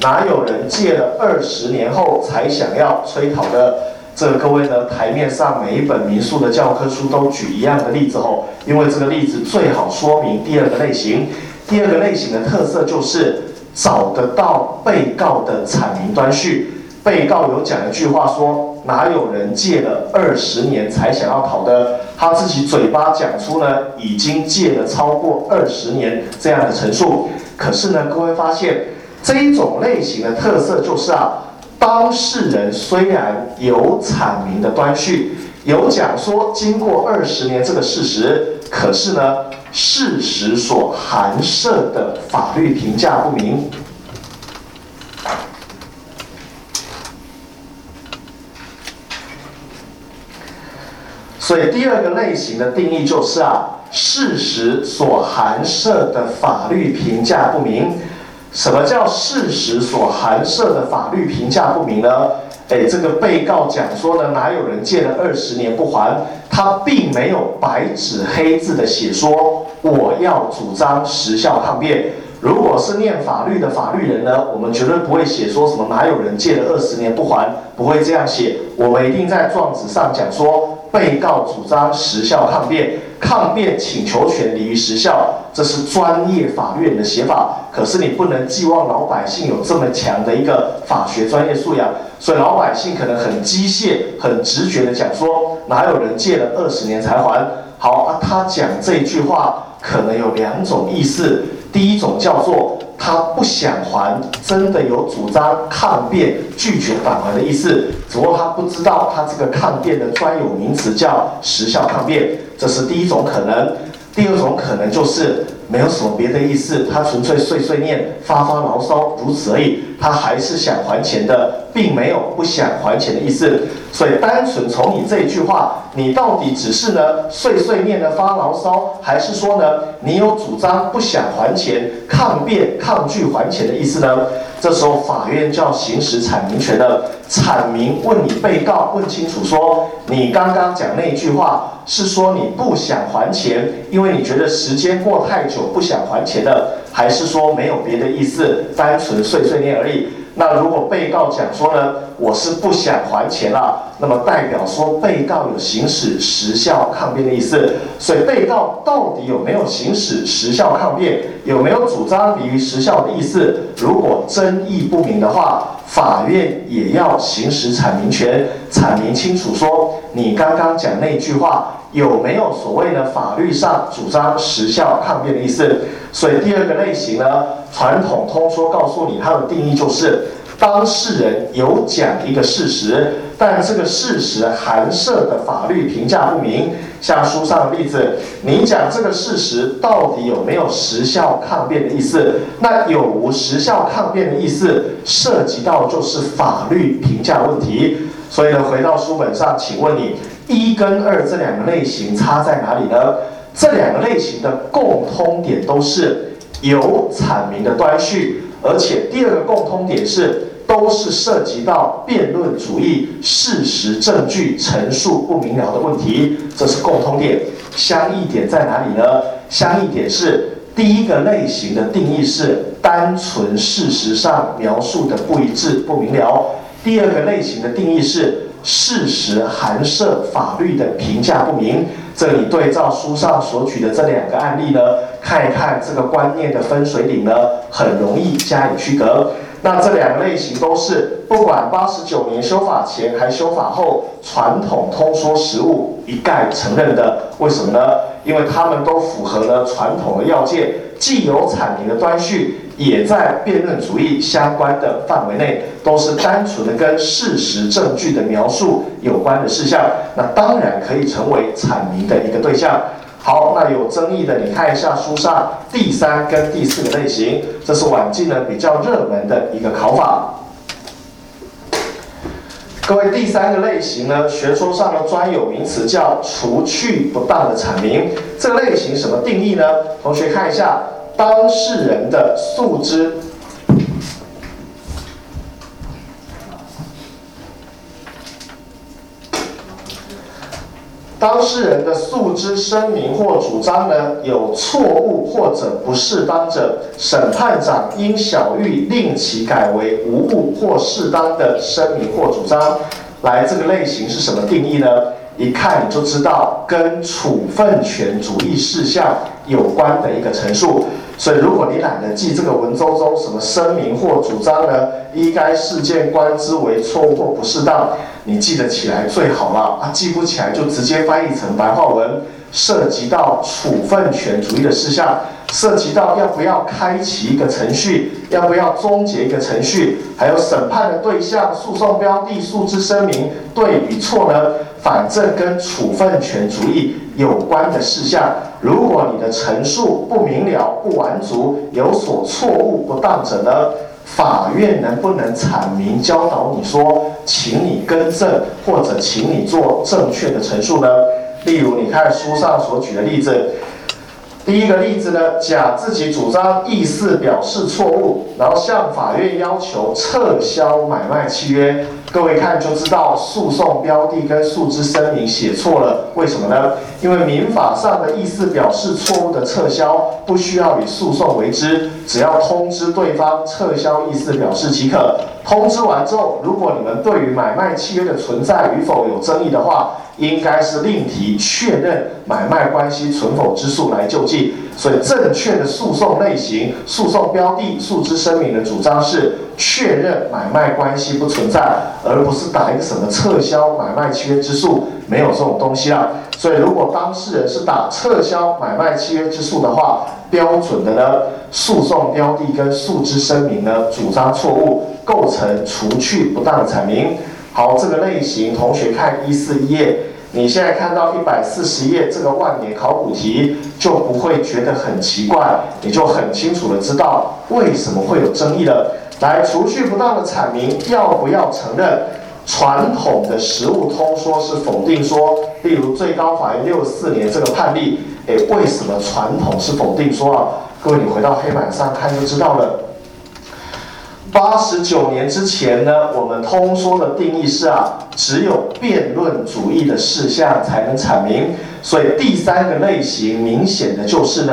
哪有人借了二十年后才想要催讨的？这各位呢，台面上每一本民诉的教科书都举一样的例子后，因为这个例子最好说明第二个类型。第二个类型的特色就是找得到被告的阐明端绪。被告有讲一句话说：“哪有人借了二十年才想要讨的？”他自己嘴巴讲出呢，已经借了超过二十年这样的陈述。可是呢，各位发现这一种类型的特色就是啊。当事人虽然有阐明的端绪，有讲说经过二十年这个事实，可是呢，事实所含涉的法律评价不明。所以第二个类型的定义就是啊，事实所含涉的法律评价不明。什么叫事实所含涉的法律评价不明呢？哎，这个被告讲说呢，哪有人借了二十年不还？他并没有白纸黑字的写说我要主张时效抗辩。如果是念法律的法律人呢，我们绝对不会写说什么哪有人借了二十年不还，不会这样写。我们一定在状纸上讲说，被告主张时效抗辩。抗辩请求权利于时效，这是专业法律人的写法。可是你不能寄望老百姓有这么强的一个法学专业素养，所以老百姓可能很机械、很直觉的讲说，哪有人借了二十年才还？好啊，他讲这句话可能有两种意思。第一种叫做他不想还，真的有主张抗辩、拒绝返还的意思，只不过他不知道他这个抗辩的专有名词叫时效抗辩。这是第一种可能，第二种可能就是没有什么别的意思，他纯粹碎碎念、发发牢骚，如此而已。他还是想还钱的，并没有不想还钱的意思。所以，单纯从你这句话，你到底只是呢碎碎念的发牢骚，还是说呢你有主张不想还钱、抗辩、抗拒还钱的意思呢？这时候，法院就要行使阐明权了。阐明，问你被告，问清楚，说你刚刚讲那句话是说你不想还钱，因为你觉得时间过太久不想还钱的，还是说没有别的意思，单纯碎碎念而已？那如果被告讲说呢，我是不想还钱了，那么代表说被告有行使时效抗辩的意思。所以被告到底有没有行使时效抗辩，有没有主张离于时效的意思？如果争议不明的话，法院也要行使阐明权，阐明清楚说你刚刚讲那句话。有没有所谓的法律上主张时效抗辩的意思？所以第二个类型呢，传统通说告诉你它的定义就是当事人有讲一个事实，但这个事实含涉的法律评价不明。像书上的例子，你讲这个事实到底有没有时效抗辩的意思？那有无时效抗辩的意思，涉及到就是法律评价问题。所以呢，回到书本上，请问你一跟二这两个类型差在哪里呢？这两个类型的共通点都是有阐明的端绪，而且第二个共通点是。都是涉及到辩论主义、事实证据陈述不明了的问题，这是共通点。相异点在哪里呢？相异点是第一个类型的定义是单纯事实上描述的不一致、不明了；第二个类型的定义是事实含涉法律的评价不明。这里对照书上所举的这两个案例呢，看一看这个观念的分水岭呢，很容易加以区隔。那这两个类型都是不管八十九年修法前还修法后，传统通说实务一概承认的。为什么呢？因为他们都符合了传统的要件，既有阐明的端绪，也在辩论主义相关的范围内，都是单纯的跟事实证据的描述有关的事项，那当然可以成为阐明的一个对象。好，那有争议的，你看一下书上第三跟第四个类型，这是晚近呢比较热门的一个考法。各位，第三个类型呢，学说上的专有名词叫除去不当的阐明。这个类型什么定义呢？同学看一下，当事人的素质。当事人的诉之声明或主张呢有错误或者不适当者，审判长应小玉令其改为无误或适当的声明或主张。来，这个类型是什么定义呢？一看你就知道跟处分权主义事项有关的一个陈述。所以，如果你懒得记这个文绉绉什么声明或主张呢，依该事件观之为错误或不适当，你记得起来最好了啊！记不起来就直接翻译成白话文，涉及到处分权主义的事项，涉及到要不要开启一个程序，要不要终结一个程序，还有审判的对象、诉讼标的、诉之声明对与错呢？反正跟处分权主义有关的事项。如果你的陈述不明了、不完足、有所错误、不当者呢？法院能不能阐明教导你说，请你更正或者请你做正确的陈述呢？例如，你看书上所举的例子。第一个例子呢，甲自己主张意思表示错误，然后向法院要求撤销买卖契约。各位看就知道，诉讼标的跟诉之声明写错了，为什么呢？因为民法上的意思表示错误的撤销，不需要以诉讼为之，只要通知对方撤销意思表示即可。通知完之后，如果你们对于买卖契约的存在与否有争议的话，应该是另提确认买卖关系存否之诉来就近，所以正确的诉讼类型、诉讼标的、诉之声明的主张是确认买卖关系不存在，而不是打一个什么撤销买卖契约之诉，没有这种东西啊。所以如果当事人是打撤销买卖契约之诉的话，标准的呢，诉讼标的跟诉之声明呢主张错误，构成除去不当的阐明。好，这个类型，同学看一四一页，你现在看到一百四十页这个万年考古题，就不会觉得很奇怪，你就很清楚的知道为什么会有争议了。来，除去不当的阐明，要不要承认？传统的实物通说是否定说，例如最高法院六四年这个判例，诶，为什么传统是否定说啊？各位，你回到黑板上看就知道了。八十九年之前呢，我们通说的定义是啊，只有辩论主义的事项才能阐明，所以第三个类型明显的就是呢，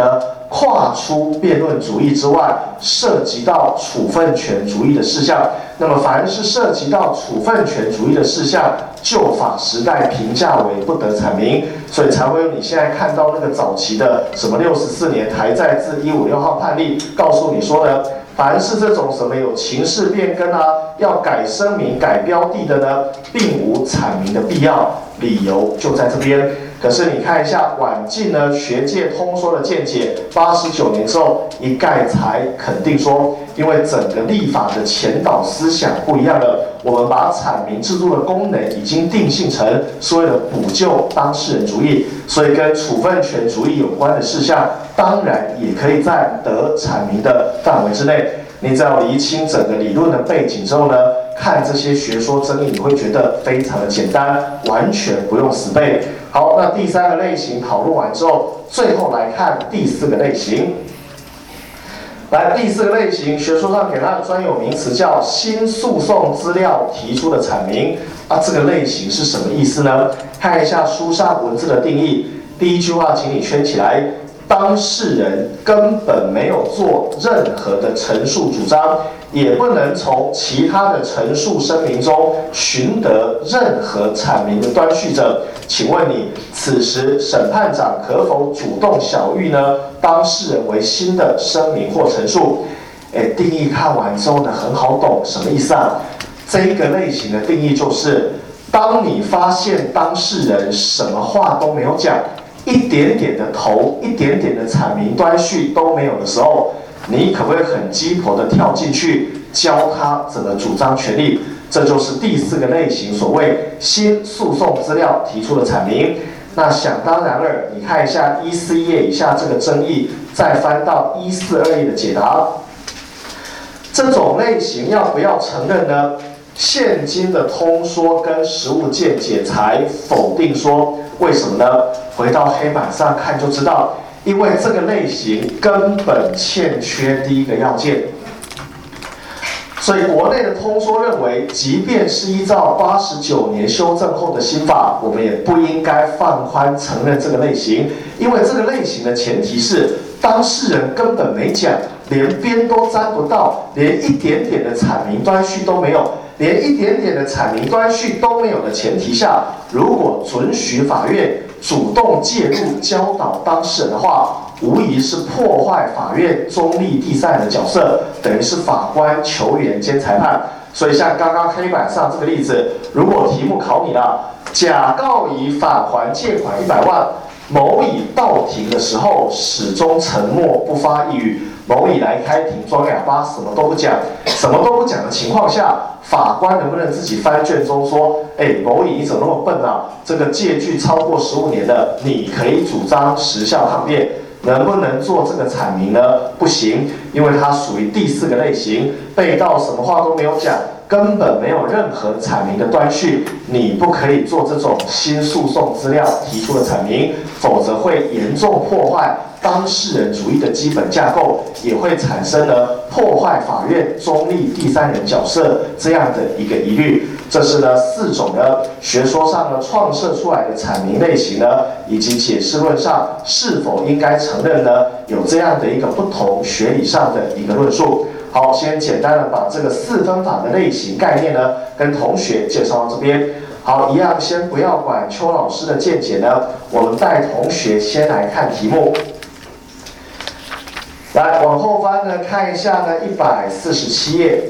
跨出辩论主义之外，涉及到处分权主义的事项。那么凡是涉及到处分权主义的事项，旧法时代评价为不得阐明，所以才会有你现在看到那个早期的什么六十四年台在自一五六号判例，告诉你说呢。凡是这种什么有情势变更啊，要改声明、改标的的呢，并无阐明的必要，理由就在这边。可是你看一下晚近呢学界通说的见解，八十九年之后一概才肯定说，因为整个立法的前导思想不一样了，我们把阐明制度的功能已经定性成是为了补救当事人主义，所以跟处分权主义有关的事项，当然也可以在得阐明的范围之内。你只要厘清整个理论的背景之后呢，看这些学说争议，你会觉得非常的简单，完全不用死背。好，那第三个类型讨论完之后，最后来看第四个类型。来，第四个类型，学说上给它的专有名词叫新诉讼资料提出的阐明。啊，这个类型是什么意思呢？看一下书上文字的定义，第一句话，请你圈起来。当事人根本没有做任何的陈述主张，也不能从其他的陈述声明中寻得任何阐明的端绪者，请问你此时审判长可否主动小玉呢？当事人为新的声明或陈述？诶，定义看完之后呢，很好懂，什么意思啊？这一个类型的定义就是，当你发现当事人什么话都没有讲。一点点的头，一点点的阐明端绪都没有的时候，你可不可以很鸡婆的跳进去教他怎么主张权利？这就是第四个类型，所谓新诉讼资料提出的阐明。那想当然尔，你看一下一四页以下这个争议，再翻到一四二页的解答，这种类型要不要承认呢？现今的通说跟实务见解才否定说。为什么呢？回到黑板上看就知道，因为这个类型根本欠缺第一个要件。所以国内的通说认为，即便是依照八十九年修正后的新法，我们也不应该放宽承认这个类型，因为这个类型的前提是当事人根本没讲，连边都沾不到，连一点点的阐明端绪都没有。连一点点的阐明端绪都没有的前提下，如果准许法院主动介入教导当事人的话，无疑是破坏法院中立第三人的角色，等于是法官、球员兼裁判。所以像刚刚黑板上这个例子，如果题目考你了，甲告乙返还借款一百万，某乙到庭的时候始终沉默不发一语。某乙来开庭装哑巴，什么都不讲，什么都不讲的情况下，法官能不能自己翻卷宗说，哎，某乙你怎么那么笨啊？这个借据超过十五年的，你可以主张时效抗辩，能不能做这个阐明呢？不行，因为它属于第四个类型，被告什么话都没有讲。根本没有任何阐明的端绪，你不可以做这种新诉讼资料提出的阐明，否则会严重破坏当事人主义的基本架构，也会产生了破坏法院中立第三人角色这样的一个疑虑。这是呢四种呢学说上呢创设出来的阐明类型呢，以及解释论上是否应该承认呢有这样的一个不同学理上的一个论述。好，先简单的把这个四分法的类型概念呢，跟同学介绍到这边。好，一样先不要管邱老师的见解呢，我们带同学先来看题目。来，往后翻呢，看一下呢，一百四十七页。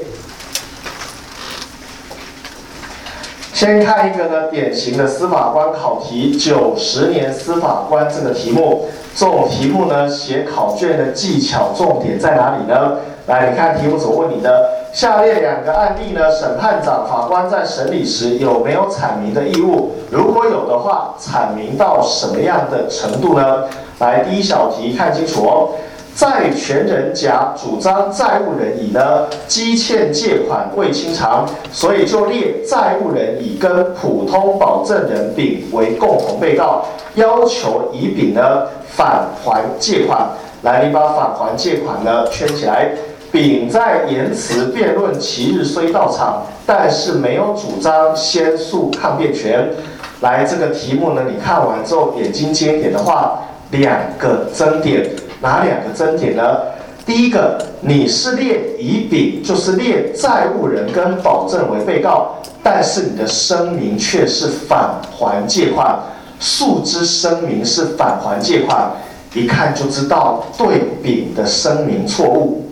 先看一个呢，典型的司法官考题，九十年司法官这个题目，这种题目呢，写考卷的技巧重点在哪里呢？来，你看题目所问你的？下列两个案例呢，审判长、法官在审理时有没有阐明的义务？如果有的话，阐明到什么样的程度呢？来，第一小题看清楚哦。债权人甲主张债务人乙呢，积欠借款未清偿，所以就列债务人乙跟普通保证人丙为共同被告，要求乙丙呢返还借款。来，你把返还借款呢圈起来。丙在言辞辩论其日虽到场，但是没有主张先诉抗辩权。来，这个题目呢，你看完之后眼睛尖一点的话，两个争点，哪两个争点呢？第一个，你是列乙丙，就是列债务人跟保证为被告，但是你的声明却是返还借款，诉之声明是返还借款，一看就知道对丙的声明错误。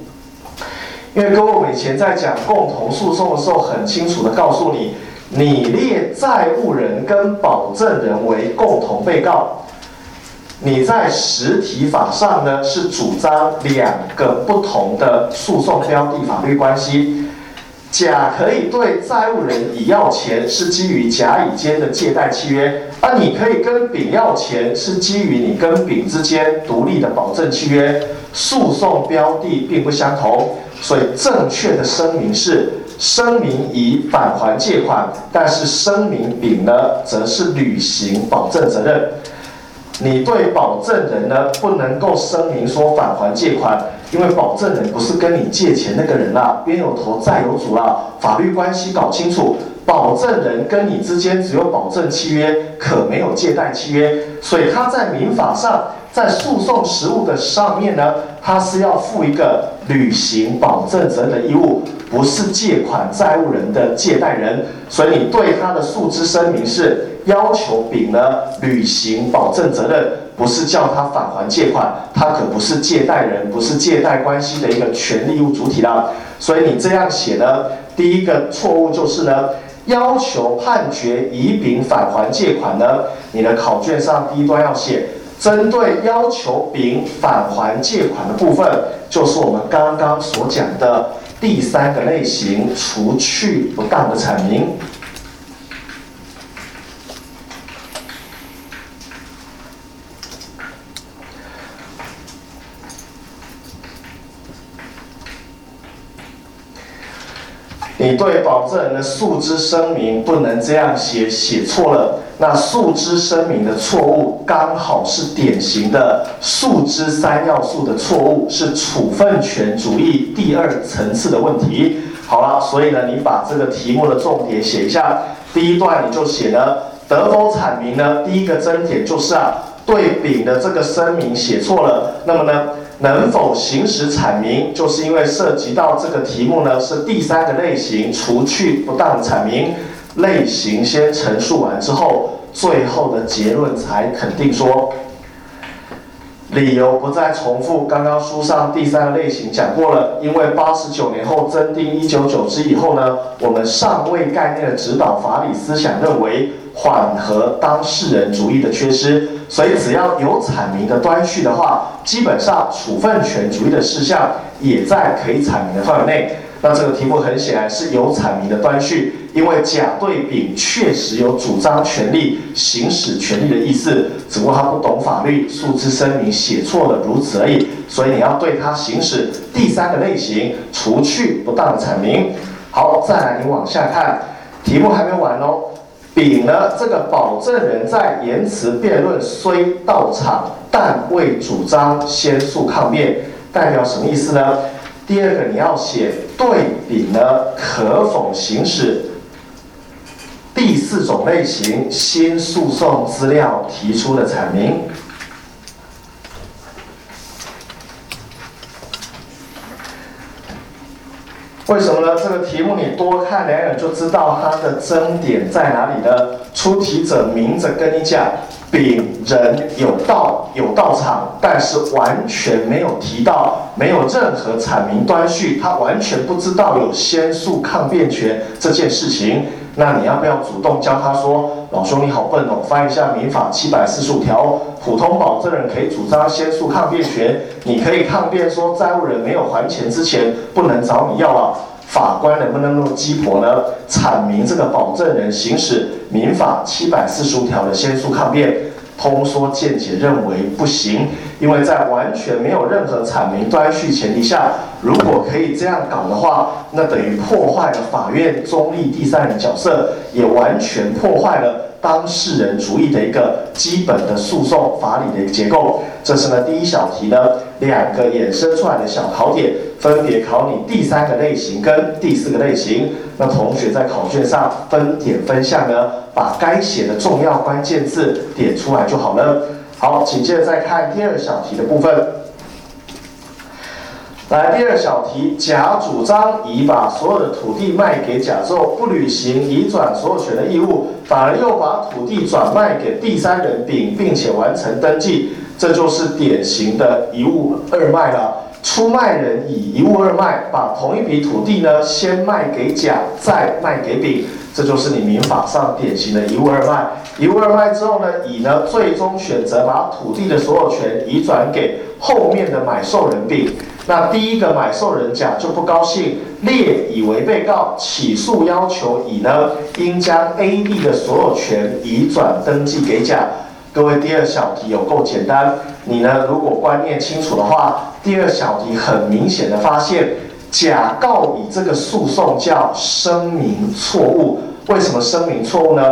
因为各位，我以前在讲共同诉讼的时候，很清楚的告诉你，你列债务人跟保证人为共同被告。你在实体法上呢是主张两个不同的诉讼标的法律关系，甲可以对债务人乙要钱是基于甲乙间的借贷契约，而你可以跟丙要钱是基于你跟丙之间独立的保证契约，诉讼标的并不相同，所以正确的声明是声明乙返还借款，但是声明丙呢则是履行保证责任。你对保证人呢不能够声明说返还借款，因为保证人不是跟你借钱那个人啦，冤有头债有主啦，法律关系搞清楚。保证人跟你之间只有保证契约，可没有借贷契约，所以他在民法上，在诉讼实务的上面呢，他是要负一个履行保证责任的义务，不是借款债务人的借贷人，所以你对他的诉之声明是。要求丙呢履行保证责任，不是叫他返还借款，他可不是借贷人，不是借贷关系的一个权利义务主体啦。所以你这样写呢，第一个错误就是呢，要求判决乙丙返还借款呢，你的考卷上第一段要写，针对要求丙返还借款的部分，就是我们刚刚所讲的第三个类型，除去不当的阐明。你对保证人的诉之声明不能这样写，写错了。那诉之声明的错误刚好是典型的诉之三要素的错误，是处分权主义第二层次的问题。好了，所以呢，你把这个题目的重点写一下。第一段你就写呢，得否阐明呢？第一个争点就是啊，对丙的这个声明写错了。那么呢？能否行使阐明，就是因为涉及到这个题目呢，是第三个类型，除去不当阐明类型，先陈述完之后，最后的结论才肯定说，理由不再重复。刚刚书上第三个类型讲过了，因为八十九年后增订一九九之以后呢，我们上位概念的指导法理思想认为。缓和当事人主义的缺失，所以只要有阐明的端绪的话，基本上处分权主义的事项也在可以阐明的范围内。那这个题目很显然是有阐明的端绪，因为甲对丙确实有主张权利、行使权利的意思，只不过他不懂法律，数字声明写错了，如此而已。所以你要对他行使第三个类型，除去不当的阐明。好，再来你往下看，题目还没完哦。丙呢？这个保证人在言辞辩论虽到场，但未主张先诉抗辩，代表什么意思呢？第二个你要写对丙呢可否行使第四种类型新诉讼资料提出的阐明。为什么呢？这个题目你多看两眼就知道它的争点在哪里呢？出题者明着跟你讲，丙人有道有道场，但是完全没有提到，没有任何阐明端绪，他完全不知道有先诉抗辩权这件事情。那你要不要主动教他说，老兄你好笨哦，翻一下民法七百四十五条，普通保证人可以主张先诉抗辩权，你可以抗辩说债务人没有还钱之前不能找你要啊，法官能不能用鸡婆呢？阐明这个保证人行使民法七百四十五条的先诉抗辩。通说见解认为不行，因为在完全没有任何阐明端绪前提下，如果可以这样搞的话，那等于破坏了法院中立第三人角色，也完全破坏了。当事人主义的一个基本的诉讼法理的一个结构，这是呢第一小题呢两个衍生出来的小考点，分别考你第三个类型跟第四个类型。那同学在考卷上分点分项呢，把该写的重要关键字点出来就好了。好，紧接着再看第二小题的部分。来，第二小题，甲主张乙把所有的土地卖给甲之后，不履行移转所有权的义务，反而又把土地转卖给第三人丙，并且完成登记。这就是典型的一物二卖了。出卖人以一物二卖，把同一笔土地呢，先卖给甲，再卖给丙，这就是你民法上典型的一物二卖。一物二卖之后呢，乙呢最终选择把土地的所有权移转给后面的买受人丙。那第一个买受人甲就不高兴，列乙为被告，起诉要求乙呢应将 A、B 的所有权移转登记给甲。各位，第二小题有够简单，你呢如果观念清楚的话。第二小题很明显的发现，甲告乙这个诉讼叫声明错误。为什么声明错误呢？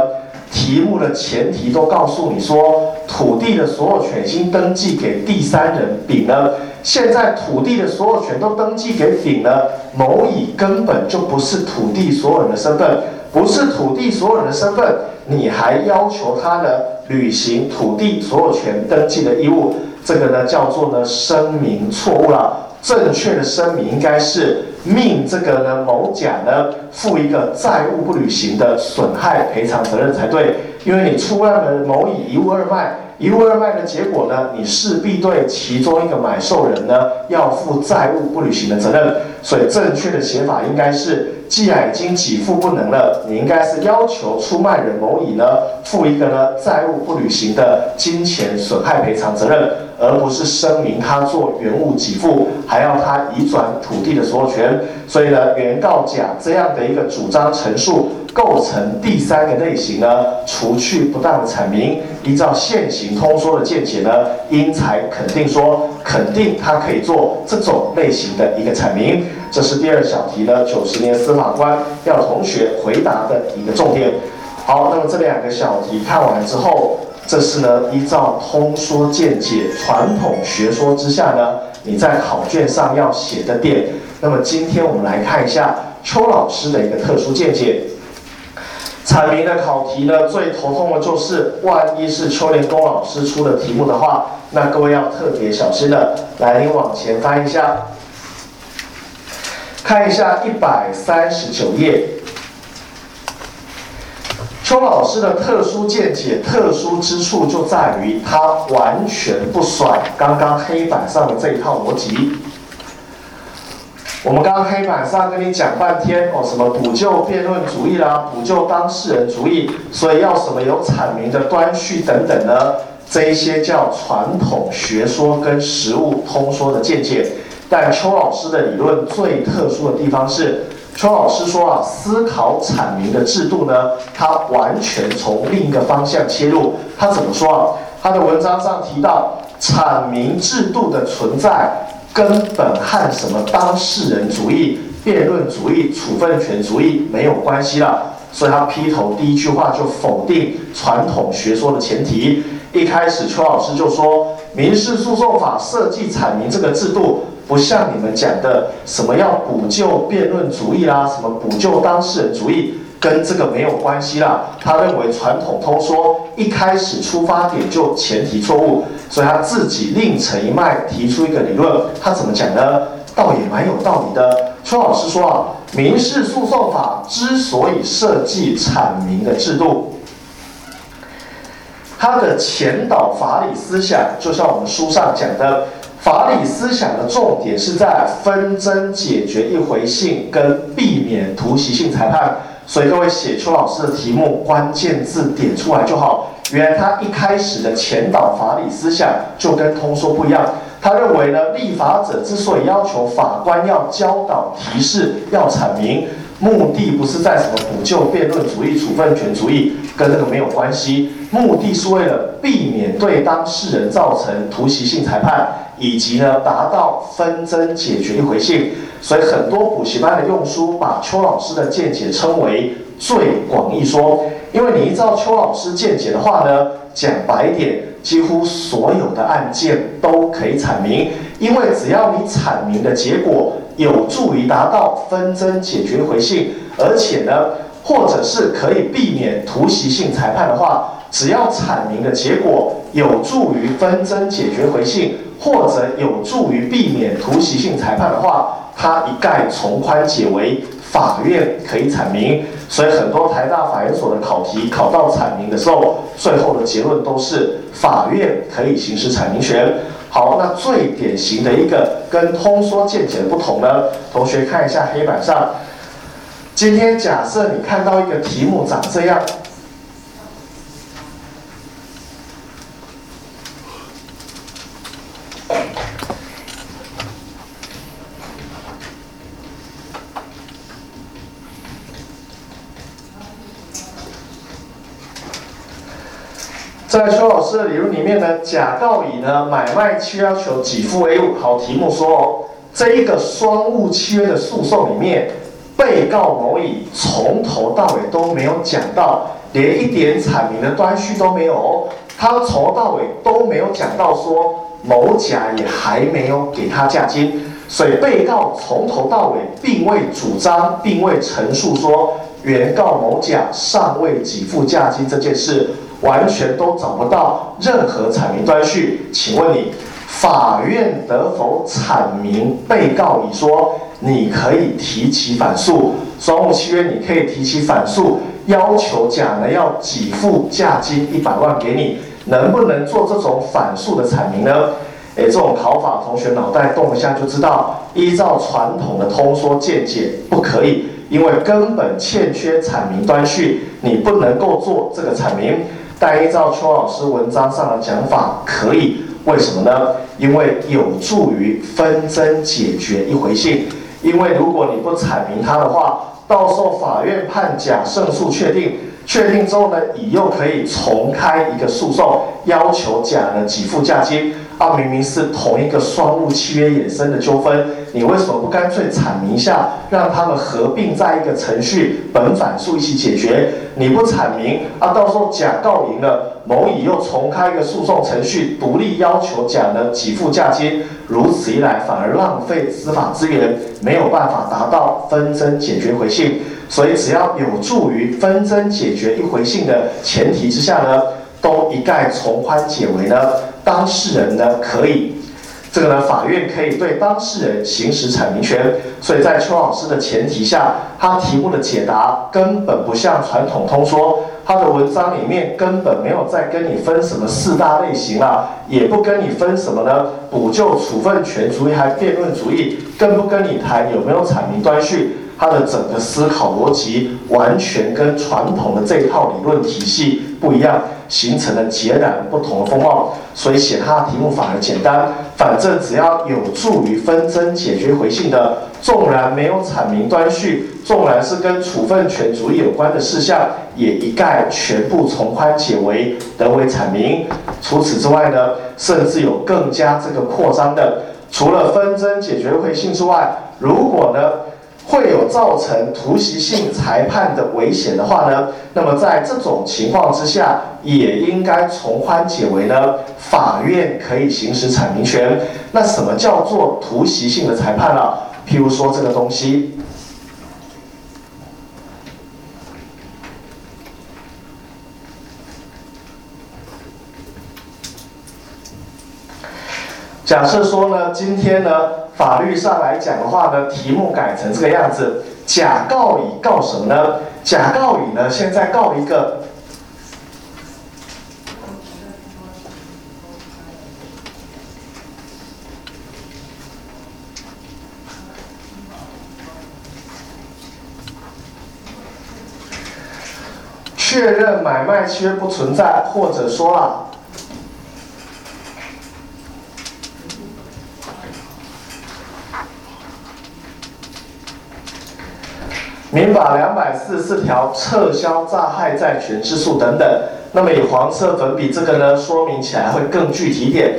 题目的前提都告诉你说，土地的所有权已经登记给第三人丙了。现在土地的所有权都登记给丙了，某乙根本就不是土地所有人的身份，不是土地所有人的身份，你还要求他呢履行土地所有权登记的义务？这个呢叫做呢声明错误了，正确的声明应该是命这个呢某甲呢负一个债务不履行的损害赔偿责任才对，因为你出让了某乙一物二卖。一物二卖的结果呢，你势必对其中一个买受人呢要负债务不履行的责任，所以正确的写法应该是，既然已经给付不能了，你应该是要求出卖人某乙呢负一个呢债务不履行的金钱损害赔偿责任，而不是声明他做原物给付，还要他移转土地的所有权。所以呢，原告甲这样的一个主张陈述。构成第三个类型呢，除去不当的阐明，依照现行通说的见解呢，应才肯定说，肯定他可以做这种类型的一个阐明。这是第二小题呢，九十年司法官要同学回答的一个重点。好，那么这两个小题看完之后，这是呢依照通说见解传统学说之下呢，你在考卷上要写的点。那么今天我们来看一下邱老师的一个特殊见解。阐明的考题呢，最头痛的就是，万一是邱连公老师出的题目的话，那各位要特别小心了。来，您往前翻一下，看一下一百三十九页。邱老师的特殊见解，特殊之处就在于他完全不甩刚刚黑板上的这一套逻辑。我们刚刚黑板上跟你讲半天哦，什么补救辩论主义啦，补救当事人主义，所以要什么有阐明的端绪等等呢？这一些叫传统学说跟实务通说的见解。但邱老师的理论最特殊的地方是，邱老师说啊，思考阐明的制度呢，他完全从另一个方向切入。他怎么说啊？他的文章上提到，阐明制度的存在。根本和什么当事人主义、辩论主义、处分权主义没有关系了，所以他劈头第一句话就否定传统学说的前提。一开始邱老师就说，民事诉讼法设计阐明这个制度，不像你们讲的什么要补救辩论主义啦，什么补救当事人主义。跟这个没有关系啦。他认为传统通说一开始出发点就前提错误，所以他自己另成一脉提出一个理论。他怎么讲呢？倒也蛮有道理的。邱老师说啊，民事诉讼法之所以设计阐明的制度，它的前导法理思想，就像我们书上讲的，法理思想的重点是在纷争解决一回性跟避免突袭性裁判。所以各位写邱老师的题目，关键字点出来就好。原来他一开始的前导法理思想就跟通说不一样。他认为呢，立法者之所以要求法官要教导、提示、要阐明，目的不是在什么补救辩论主义、处分权主义，跟这个没有关系。目的是为了避免对当事人造成突袭性裁判，以及呢，达到纷争解决一回性。所以很多补习班的用书把邱老师的见解称为最广义说，因为你依照邱老师见解的话呢，讲白点，几乎所有的案件都可以阐明，因为只要你阐明的结果有助于达到纷争解决回性，而且呢，或者是可以避免突袭性裁判的话，只要阐明的结果有助于纷争解决回信，或者有助于避免突袭性裁判的话。他一概从宽解为法院可以阐明。所以很多台大法研所的考题考到阐明的时候，最后的结论都是法院可以行使阐明权。好，那最典型的一个跟通说见解的不同呢？同学看一下黑板上。今天假设你看到一个题目长这样。在邱老师的理论里面呢，甲告乙呢买卖契约要求给付 A 物。好，题目说哦，这一个双物契约的诉讼里面，被告某乙从头到尾都没有讲到，连一点阐明的端绪都没有。他从头到尾都没有讲到说某甲也还没有给他价金，所以被告从头到尾并未主张，并未陈述说原告某甲尚未给付价金这件事。完全都找不到任何阐明端绪，请问你，法院得否阐明被告乙说你可以提起反诉，双务契约你可以提起反诉，要求甲呢要给付价金一百万给你，能不能做这种反诉的阐明呢？诶，这种考法，同学脑袋动一下就知道，依照传统的通说见解不可以，因为根本欠缺阐明端绪，你不能够做这个阐明。但依照邱老师文章上的讲法，可以，为什么呢？因为有助于纷争解决一回性。因为如果你不阐明他的话，到时候法院判甲胜诉确定，确定之后呢，乙又可以重开一个诉讼，要求甲的给付价金。啊，明明是同一个双务契约衍生的纠纷，你为什么不干脆阐明一下，让他们合并在一个程序，本反诉一起解决？你不阐明，啊，到时候甲告赢了，某乙又重开一个诉讼程序，独立要求甲呢给付价金，如此一来反而浪费司法资源，没有办法达到纷争解决回信。所以只要有助于纷争解决一回信的前提之下呢，都一概从宽解围呢。当事人呢可以，这个呢法院可以对当事人行使阐明权，所以在邱老师的前提下，他题目的解答根本不像传统通说，他的文章里面根本没有在跟你分什么四大类型啊，也不跟你分什么呢补救处分权主义还辩论主义，更不跟你谈有没有阐明端序。他的整个思考逻辑完全跟传统的这一套理论体系不一样，形成了截然不同的风貌。所以写他的题目反而简单，反正只要有助于纷争解决回信的，纵然没有阐明端绪，纵然是跟处分权主义有关的事项，也一概全部从宽解围得为阐明。除此之外呢，甚至有更加这个扩张的，除了纷争解决回信之外，如果呢？会有造成突袭性裁判的危险的话呢，那么在这种情况之下，也应该从宽解围呢，法院可以行使阐明权。那什么叫做突袭性的裁判呢？譬如说这个东西，假设说呢，今天呢？法律上来讲的话呢，题目改成这个样子：甲告乙告什么呢？甲告乙呢，现在告一个确认买卖契约不存在，或者说啊。民法两百四十四条撤销诈害债权之诉等等，那么以黄色粉笔这个呢，说明起来会更具体点。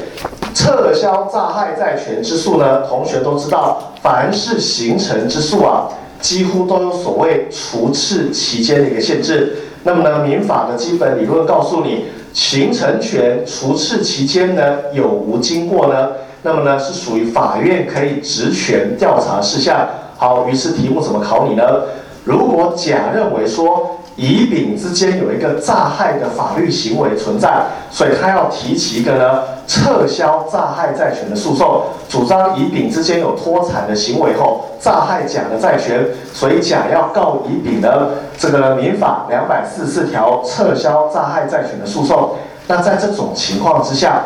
撤销诈害债权之诉呢，同学都知道，凡是形成之诉啊，几乎都有所谓除斥期间的一个限制。那么呢，民法的基本理论告诉你，形成权除斥期间呢有无经过呢？那么呢，是属于法院可以职权调查事项。好，于是题目怎么考你呢？如果甲认为说乙丙之间有一个诈害的法律行为存在，所以他要提起一个呢撤销诈害债权的诉讼，主张乙丙之间有脱产的行为后诈害甲的债权，所以甲要告乙丙呢这个民法两百四十四条撤销诈害债权的诉讼。那在这种情况之下，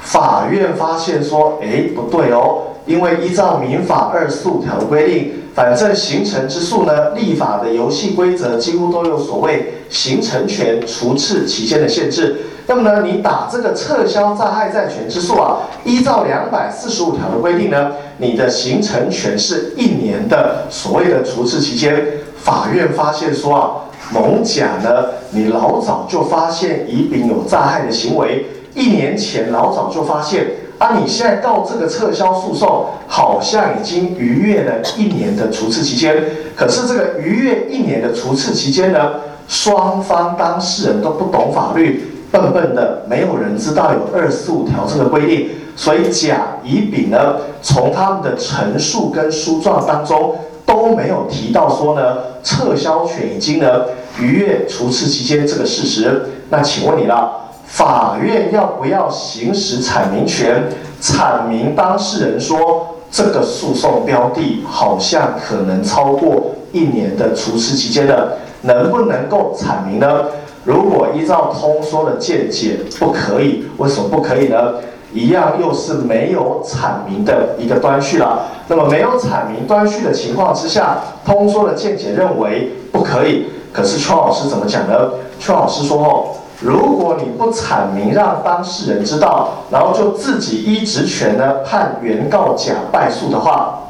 法院发现说，哎，不对哦，因为依照民法二十五条的规定，反正形成之诉呢，立法的游戏规则几乎都有所谓形成权除斥期间的限制。那么呢，你打这个撤销诈害债权之诉啊，依照两百四十五条的规定呢，你的形成权是一年的所谓的除斥期间。法院发现说啊，某甲呢，你老早就发现乙丙有诈害的行为。一年前老早就发现，啊，你现在告这个撤销诉讼，好像已经逾越了一年的除斥期间。可是这个逾越一年的除斥期间呢，双方当事人都不懂法律，笨笨的，没有人知道有二十五条这个规定。所以甲、乙、丙呢，从他们的陈述跟诉状当中都没有提到说呢，撤销权已经呢逾越除斥期间这个事实。那请问你了？法院要不要行使阐明权？阐明当事人说这个诉讼标的好像可能超过一年的除斥期间的，能不能够阐明呢？如果依照通说的见解，不可以。为什么不可以呢？一样又是没有阐明的一个端绪了。那么没有阐明端绪的情况之下，通说的见解认为不可以。可是邱老师怎么讲呢？邱老师说哦。如果你不阐明让当事人知道，然后就自己依职权呢判原告甲败诉的话，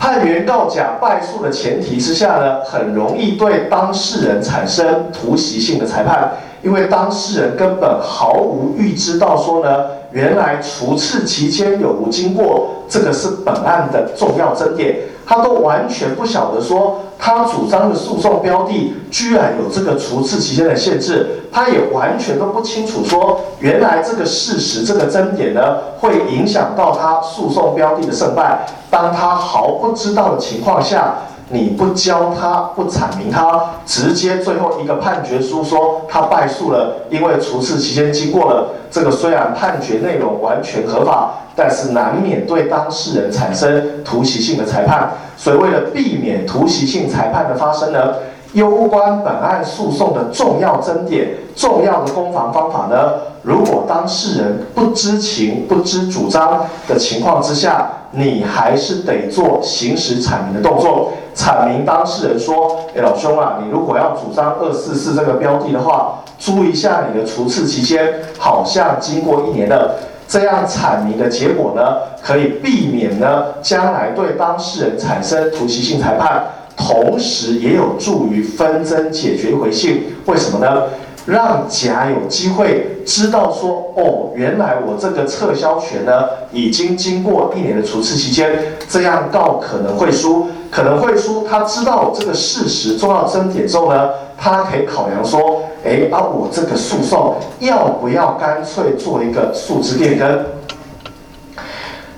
判原告甲败诉的前提之下呢，很容易对当事人产生突袭性的裁判，因为当事人根本毫无预知到说呢，原来除斥期间有无经过，这个是本案的重要争点。他都完全不晓得说，他主张的诉讼标的居然有这个除斥期间的限制，他也完全都不清楚说，原来这个事实这个争点呢，会影响到他诉讼标的的胜败。当他毫不知道的情况下，你不教他，不阐明他，直接最后一个判决书说他败诉了，因为除斥期间经过了。这个虽然判决内容完全合法。但是难免对当事人产生突袭性的裁判，所以为了避免突袭性裁判的发生呢，攸关本案诉讼的重要争点、重要的攻防方法呢，如果当事人不知情、不知主张的情况之下，你还是得做行使阐明的动作，阐明当事人说：“哎，老兄啊，你如果要主张二四四这个标的的话，注意一下你的除斥期间，好像经过一年了。”这样阐明的结果呢，可以避免呢将来对当事人产生突袭性裁判，同时也有助于纷争解决回信。为什么呢？让甲有机会知道说，哦，原来我这个撤销权呢已经经过一年的除斥期间，这样告可能会输，可能会输。他知道这个事实重要争点之后呢，他可以考量说。哎，啊，我这个诉讼要不要干脆做一个诉之变更？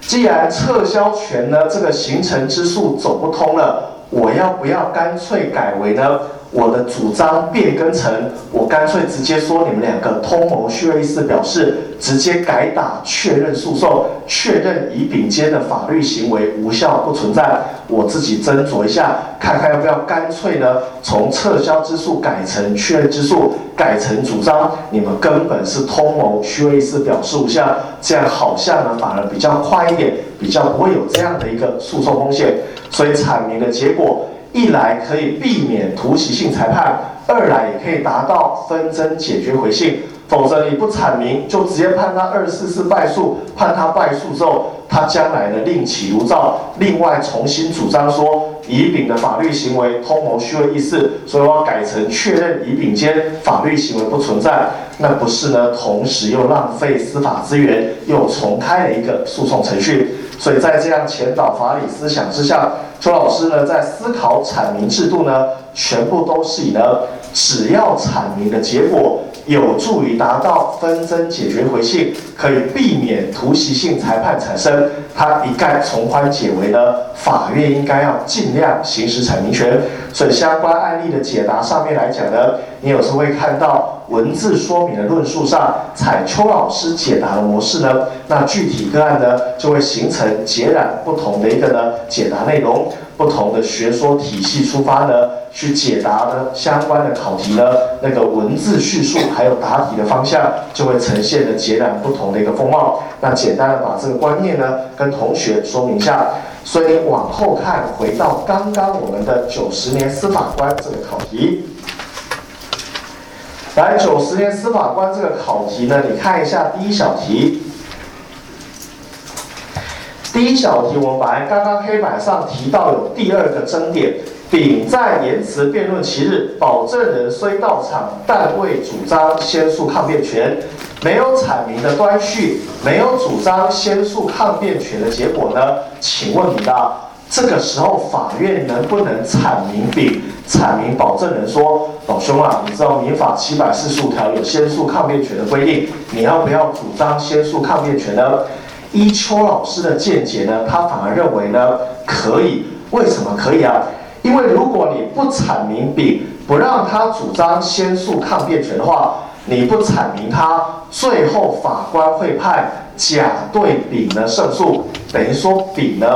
既然撤销权呢，这个形成之诉走不通了，我要不要干脆改为呢？我的主张变更成，我干脆直接说你们两个通谋虚伪意思表示，直接改打确认诉讼，确认乙丙间的法律行为无效不存在。我自己斟酌一下，看看要不要干脆呢，从撤销之诉改成确认之诉，改成主张你们根本是通谋虚伪意思表示无效，这样好像呢反而比较快一点，比较不会有这样的一个诉讼风险。所以阐明的结果。一来可以避免突袭性裁判，二来也可以达到纷争解决回信。否则你不阐明，就直接判他二十四次败诉，判他败诉之后，他将来呢另起炉灶，另外重新主张说乙丙的法律行为通谋虚伪意思，所以我要改成确认乙丙间法律行为不存在，那不是呢？同时又浪费司法资源，又重开了一个诉讼程序。所以在这样前导法理思想之下，周老师呢在思考阐明制度呢，全部都是以呢，只要阐明的结果有助于达到纷争解决回信，可以避免突袭性裁判产生，他一概从宽解为呢，法院应该要尽量行使阐明权。所以相关案例的解答上面来讲呢，你有时候会看到文字说明的论述上，采邱老师解答的模式呢，那具体个案呢，就会形成截然不同的一个呢解答内容。不同的学说体系出发呢，去解答呢相关的考题呢，那个文字叙述还有答题的方向，就会呈现的截然不同的一个风貌。那简单的把这个观念呢，跟同学说明一下。所以往后看，回到刚刚我们的九十年司法官这个考题，来九十年司法官这个考题呢，你看一下第一小题。第一小题，我们本来刚刚黑板上提到有第二个争点，丙在言辞辩论期日，保证人虽到场，但未主张先诉抗辩权，没有阐明的端绪，没有主张先诉抗辩权的结果呢？请问你的这个时候法院能不能阐明丙阐明保证人说，老兄啊，你知道民法七百四十五条有先诉抗辩权的规定，你要不要主张先诉抗辩权呢？依邱老师的见解呢，他反而认为呢可以，为什么可以啊？因为如果你不阐明丙，不让他主张先诉抗辩权的话，你不阐明他，最后法官会判甲对丙的胜诉，等于说丙呢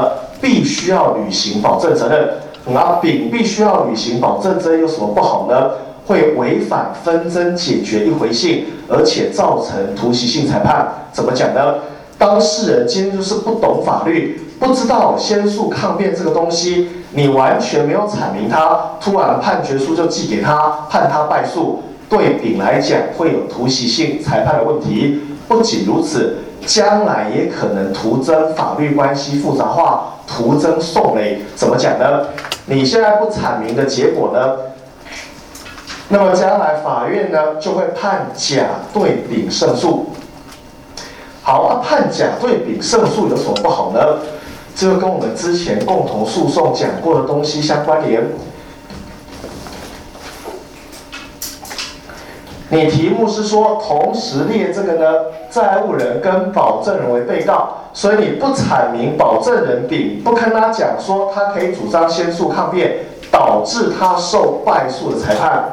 必须要履行保证责任，那丙必须要履行保证责任有什么不好呢？会违反纷争解决一回性，而且造成突袭性裁判，怎么讲呢？当事人今天就是不懂法律，不知道先诉抗辩这个东西，你完全没有阐明他，突然判决书就寄给他，判他败诉，对丙来讲会有突袭性裁判的问题。不仅如此，将来也可能徒增法律关系复杂化，徒增受累。怎么讲呢？你现在不阐明的结果呢？那么将来法院呢就会判甲对丙胜诉。好，啊，判甲对丙胜诉有什么不好呢？这个跟我们之前共同诉讼讲过的东西相关联。你题目是说同时列这个呢，债务人跟保证人为被告，所以你不阐明保证人丙不跟他讲说他可以主张先诉抗辩，导致他受败诉的裁判。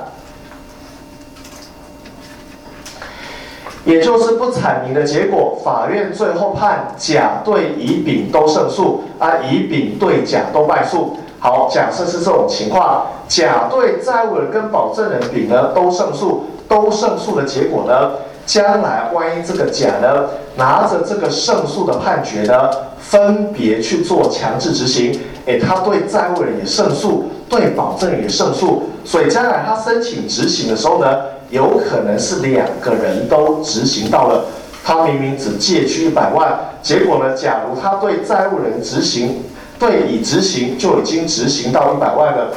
也就是不阐明的结果，法院最后判甲对乙丙都胜诉，啊乙丙对甲都败诉。好，假设是这种情况，甲对债务人跟保证人丙呢都胜诉，都胜诉的结果呢，将来万一这个甲呢拿着这个胜诉的判决呢，分别去做强制执行，诶，他对债务人也胜诉，对保证人也胜诉，所以将来他申请执行的时候呢。有可能是两个人都执行到了，他明明只借去一百万，结果呢？假如他对债务人执行，对已执行就已经执行到一百万了，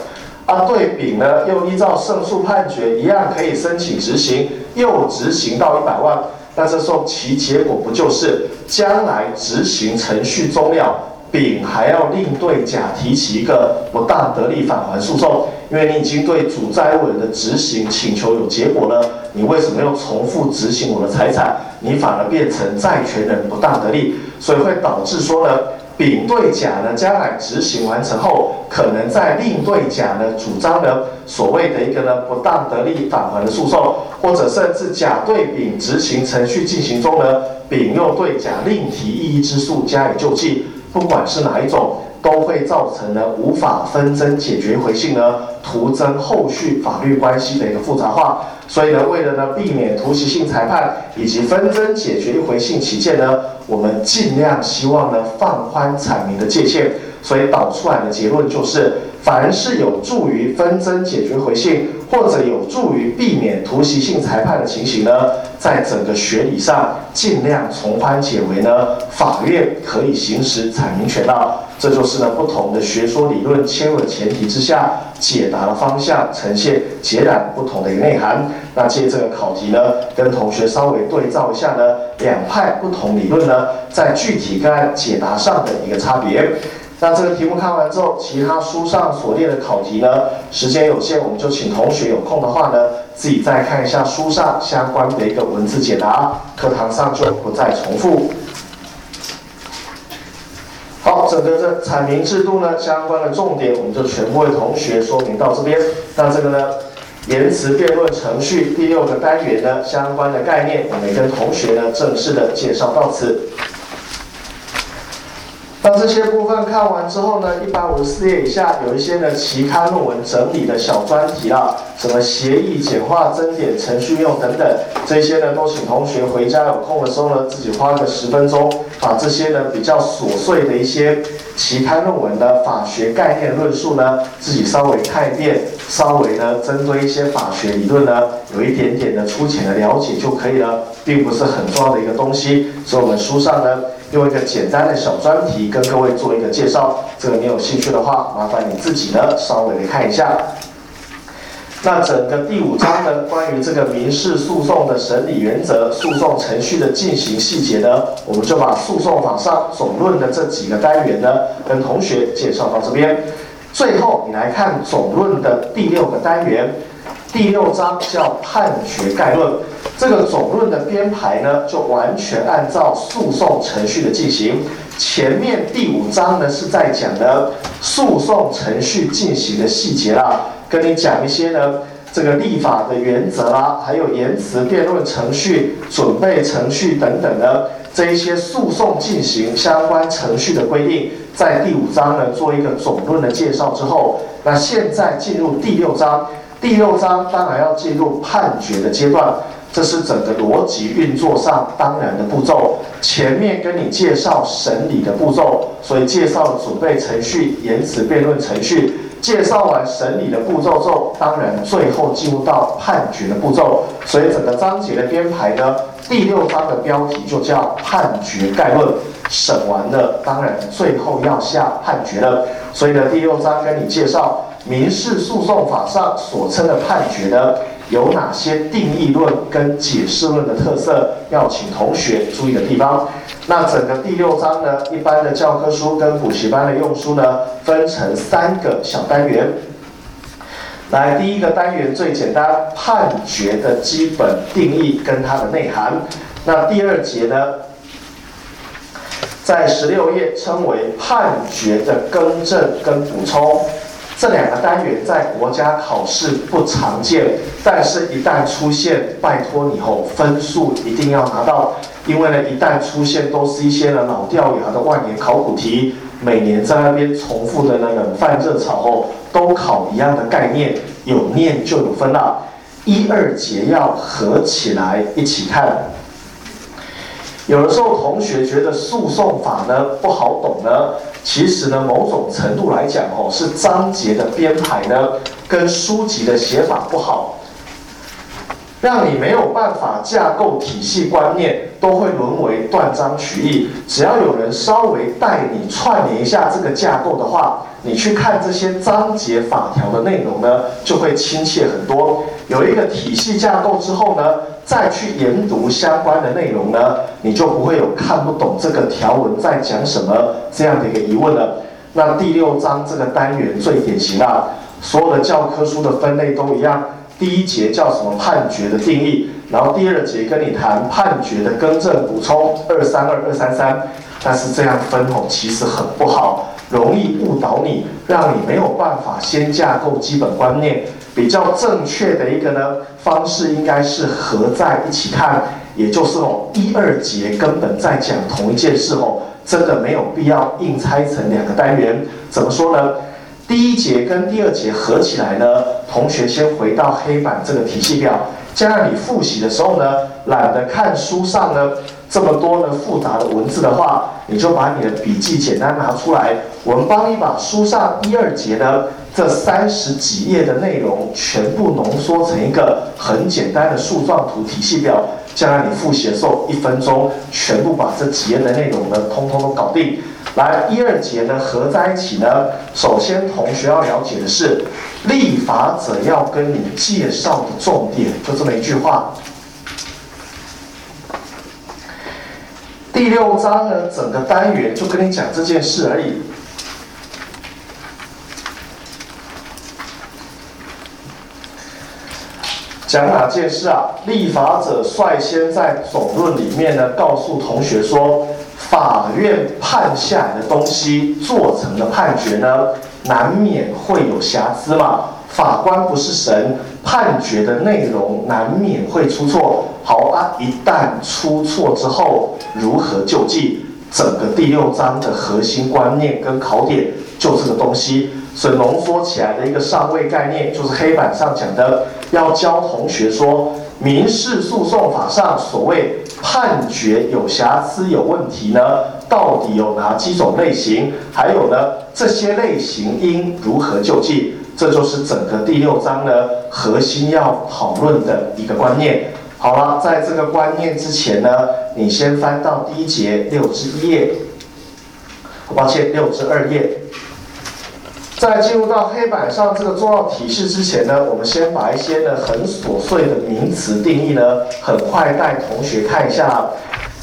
啊，对丙呢又依照胜诉判决一样可以申请执行，又执行到一百万，那这时候其结果不就是将来执行程序终了？丙还要另对甲提起一个不当得利返还诉讼，因为你已经对主债务人的执行请求有结果了，你为什么要重复执行我的财产？你反而变成债权人不当得利，所以会导致说呢，丙对甲呢将来执行完成后，可能在另对甲呢主张呢所谓的一个呢不当得利返还的诉讼，或者甚至甲对丙执行程序进行中呢，丙又对甲另提异议之诉加以救济。不管是哪一种，都会造成呢无法纷争解决回信呢，徒增后续法律关系的一个复杂化。所以呢，为了呢避免突袭性裁判以及纷争解决一回信起见呢，我们尽量希望呢放宽阐明的界限。所以导出来的结论就是，凡是有助于纷争解决回信，或者有助于避免突袭性裁判的情形呢，在整个学理上尽量从宽解为呢，法院可以行使阐明权的。这就是呢不同的学说理论切入的前提之下，解答的方向呈现截然不同的一个内涵。那借这个考题呢，跟同学稍微对照一下呢，两派不同理论呢，在具体个案解答上的一个差别。那这个题目看完之后，其他书上所列的考题呢，时间有限，我们就请同学有空的话呢。自己再看一下书上相关的一个文字解答，课堂上就不再重复。好，整个这阐明制度呢相关的重点，我们就全部为同学说明到这边。那这个呢，言辞辩论程序第六个单元呢相关的概念，我们跟同学呢正式的介绍到此。那这些部分看完之后呢，一百五十四页以下有一些呢期刊论文整理的小专题啊，什么协议简化、增减、程序用等等，这些呢都请同学回家有空的时候呢，自己花个十分钟，把这些呢比较琐碎的一些期刊论文的法学概念论述呢，自己稍微看一遍，稍微呢针对一些法学理论呢，有一点点的粗浅的了解就可以了，并不是很重要的一个东西，所以我们书上呢。用一个简单的小专题跟各位做一个介绍，这个你有兴趣的话，麻烦你自己呢稍微的看一下。那整个第五章呢，关于这个民事诉讼的审理原则、诉讼程序的进行细节呢，我们就把诉讼法上总论的这几个单元呢，跟同学介绍到这边。最后你来看总论的第六个单元。第六章叫判决概论，这个总论的编排呢，就完全按照诉讼程序的进行。前面第五章呢是在讲的诉讼程序进行的细节啦，跟你讲一些呢这个立法的原则啦，还有言辞辩论程序、准备程序等等的这一些诉讼进行相关程序的规定，在第五章呢做一个总论的介绍之后，那现在进入第六章。第六章当然要进入判决的阶段，这是整个逻辑运作上当然的步骤。前面跟你介绍审理的步骤，所以介绍了准备程序、言辞辩论程序。介绍完审理的步骤之后，当然最后进入到判决的步骤。所以整个章节的编排呢，第六章的标题就叫判决概论。审完了，当然最后要下判决了。所以呢，第六章跟你介绍。民事诉讼法上所称的判决呢，有哪些定义论跟解释论的特色？要请同学注意的地方。那整个第六章呢，一般的教科书跟补习班的用书呢，分成三个小单元。来，第一个单元最简单，判决的基本定义跟它的内涵。那第二节呢，在十六页称为判决的更正跟补充。这两个单元在国家考试不常见，但是一旦出现，拜托你后分数一定要拿到，因为呢，一旦出现都是一些呢老掉牙的万年考古题，每年在那边重复的那个饭热炒后都考一样的概念，有念就有分了，一二节要合起来一起看。有的时候同学觉得诉讼法呢不好懂呢。其实呢，某种程度来讲，哦，是章节的编排呢，跟书籍的写法不好，让你没有办法架构体系观念，都会沦为断章取义。只要有人稍微带你串联一下这个架构的话，你去看这些章节法条的内容呢，就会亲切很多。有一个体系架构之后呢。再去研读相关的内容呢，你就不会有看不懂这个条文在讲什么这样的一个疑问了。那第六章这个单元最典型啊，所有的教科书的分类都一样。第一节叫什么判决的定义，然后第二节跟你谈判决的更正补充，二三二二三三。但是这样分哦，其实很不好，容易误导你，让你没有办法先架构基本观念。比较正确的一个呢方式，应该是合在一起看，也就是哦一二节根本在讲同一件事哦，真的没有必要硬拆成两个单元。怎么说呢？第一节跟第二节合起来呢，同学先回到黑板这个体系表，将来你复习的时候呢，懒得看书上呢这么多的复杂的文字的话，你就把你的笔记简单拿出来，我们帮你把书上一二节呢。这三十几页的内容全部浓缩成一个很简单的树状图体系表，将来你复习的时候，一分钟全部把这几页的内容呢，通通都搞定。来，一二节呢合在一起呢，首先同学要了解的是，立法者要跟你介绍的重点，就这么一句话。第六章呢，整个单元就跟你讲这件事而已。讲哪件事啊？立法者率先在总论里面呢，告诉同学说，法院判下来的东西做成的判决呢，难免会有瑕疵嘛。法官不是神，判决的内容难免会出错。好啊，一旦出错之后，如何救济？整个第六章的核心观念跟考点就这个东西。所浓缩起来的一个上位概念，就是黑板上讲的，要教同学说，民事诉讼法上所谓判决有瑕疵、有问题呢，到底有哪几种类型？还有呢，这些类型应如何救济？这就是整个第六章呢核心要讨论的一个观念。好了，在这个观念之前呢，你先翻到第一节六至一页，抱歉，六至二页。在进入到黑板上这个重要提示之前呢，我们先把一些呢很琐碎的名词定义呢，很快带同学看一下。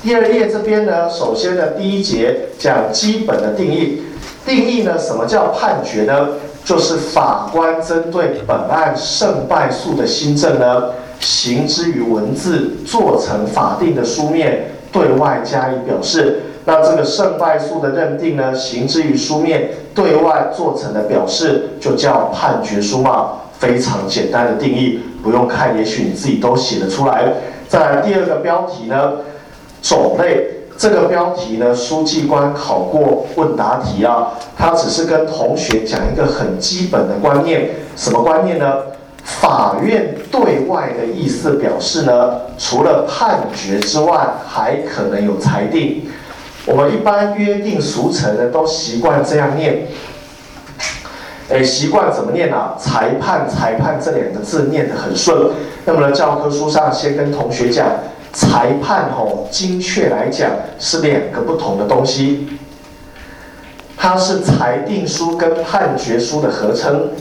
第二页这边呢，首先呢第一节讲基本的定义，定义呢什么叫判决呢？就是法官针对本案胜败诉的新政呢，行之于文字，做成法定的书面，对外加以表示。那这个胜败诉的认定呢，行之于书面，对外做成的表示，就叫判决书嘛。非常简单的定义，不用看，也许你自己都写得出来。再来第二个标题呢，种类。这个标题呢，书记官考过问答题啊，他只是跟同学讲一个很基本的观念，什么观念呢？法院对外的意思表示呢，除了判决之外，还可能有裁定。我们一般约定俗成的都习惯这样念，哎，习惯怎么念啊？裁判，裁判这两个字念得很顺。那么呢，教科书上先跟同学讲，裁判吼，精确来讲是两个不同的东西，它是裁定书跟判决书的合称。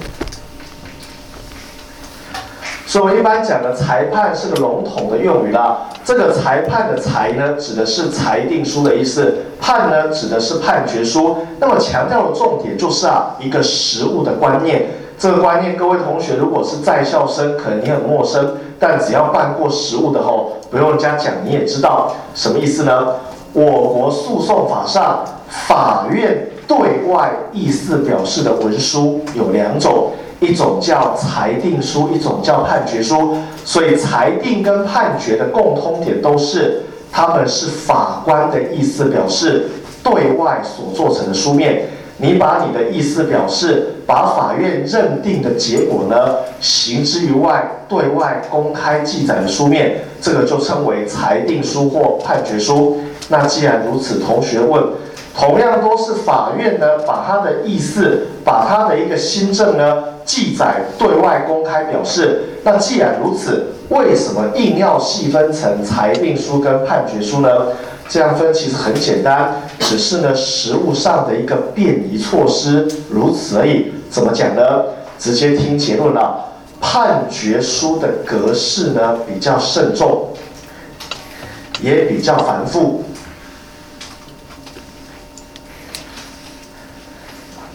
所以我一般讲的裁判是个笼统的用语啦。这个裁判的裁呢，指的是裁定书的意思；判呢，指的是判决书。那么强调的重点就是啊，一个实物的观念。这个观念，各位同学如果是在校生，可能你很陌生，但只要办过实物的吼，不用人家讲你也知道什么意思呢？我国诉讼法上，法院对外意思表示的文书有两种。一种叫裁定书，一种叫判决书。所以裁定跟判决的共通点都是，他们是法官的意思表示对外所做成的书面。你把你的意思表示，把法院认定的结果呢，行之于外，对外公开记载的书面，这个就称为裁定书或判决书。那既然如此，同学问。同样都是法院呢，把他的意思，把他的一个新政呢记载对外公开表示。那既然如此，为什么硬要细分成裁定书跟判决书呢？这样分其实很简单，只是呢实务上的一个便宜措施，如此而已。怎么讲呢？直接听结论了。判决书的格式呢比较慎重，也比较繁复。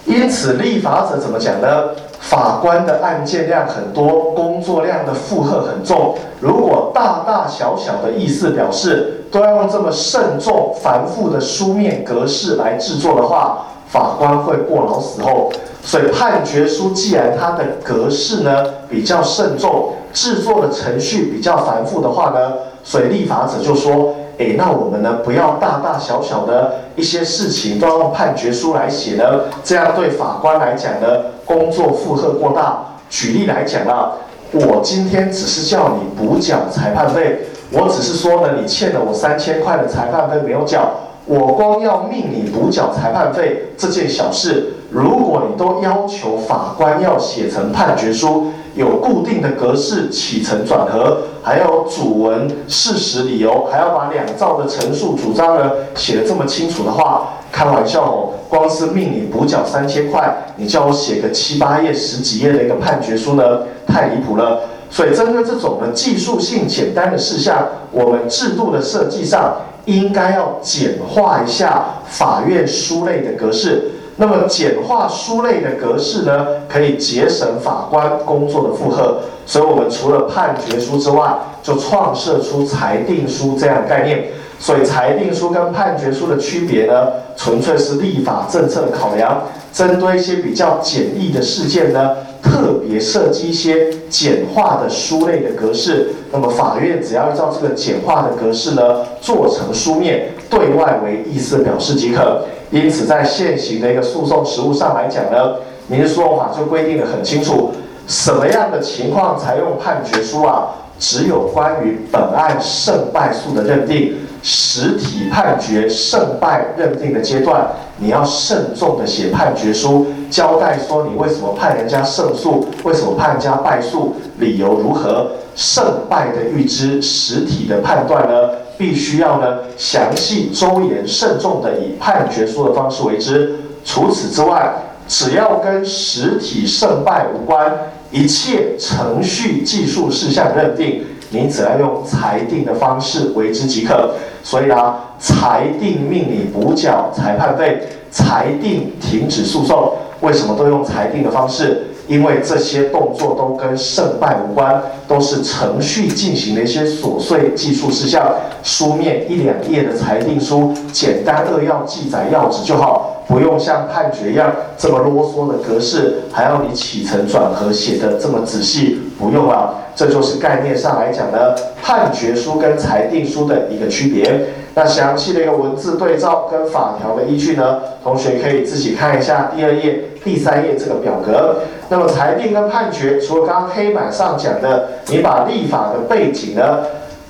因此，立法者怎么讲呢？法官的案件量很多，工作量的负荷很重。如果大大小小的意思表示都要用这么慎重、繁复的书面格式来制作的话，法官会过劳死后。所以，判决书既然它的格式呢比较慎重，制作的程序比较繁复的话呢，所以立法者就说。哎，那我们呢，不要大大小小的一些事情都要用判决书来写呢，这样对法官来讲呢，工作负荷过大。举例来讲啊，我今天只是叫你补缴裁判费，我只是说呢，你欠了我三千块的裁判费没有缴，我光要命你补缴裁判费这件小事，如果你都要求法官要写成判决书。有固定的格式，起承转合，还有主文、事实、理由，还要把两造的陈述、主张呢写得这么清楚的话，开玩笑哦，光是命你补缴三千块，你叫我写个七八页、十几页的一个判决书呢，太离谱了。所以针对这种的技术性简单的事项，我们制度的设计上应该要简化一下法院书类的格式。那么简化书类的格式呢，可以节省法官工作的负荷。所以，我们除了判决书之外，就创设出裁定书这样的概念。所以，裁定书跟判决书的区别呢，纯粹是立法政策的考量。针对一些比较简易的事件呢，特别设计一些简化的书类的格式。那么，法院只要依照这个简化的格式呢，做成书面，对外为意思表示即可。因此，在现行的一个诉讼实务上来讲呢，民事诉讼法就规定的很清楚，什么样的情况采用判决书啊？只有关于本案胜败诉的认定。实体判决胜败认定的阶段，你要慎重的写判决书，交代说你为什么判人家胜诉，为什么判人家败诉，理由如何，胜败的预知，实体的判断呢，必须要呢详细周延慎重的以判决书的方式为之。除此之外，只要跟实体胜败无关，一切程序技术事项认定。你只要用裁定的方式为之即可，所以啊，裁定命你补缴裁判费，裁定停止诉讼，为什么都用裁定的方式？因为这些动作都跟胜败无关，都是程序进行的一些琐碎技术事项，书面一两页的裁定书，简单扼要记载要旨就好，不用像判决一样这么啰嗦的格式，还要你起承转合写的这么仔细，不用了。这就是概念上来讲呢，判决书跟裁定书的一个区别。那详细的一个文字对照跟法条的依据呢，同学可以自己看一下第二页、第三页这个表格。那么裁定跟判决，除了刚刚黑板上讲的，你把立法的背景呢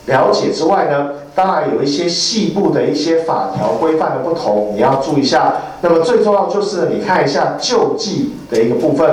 了解之外呢，当然有一些细部的一些法条规范的不同，你要注意一下。那么最重要就是你看一下救济的一个部分。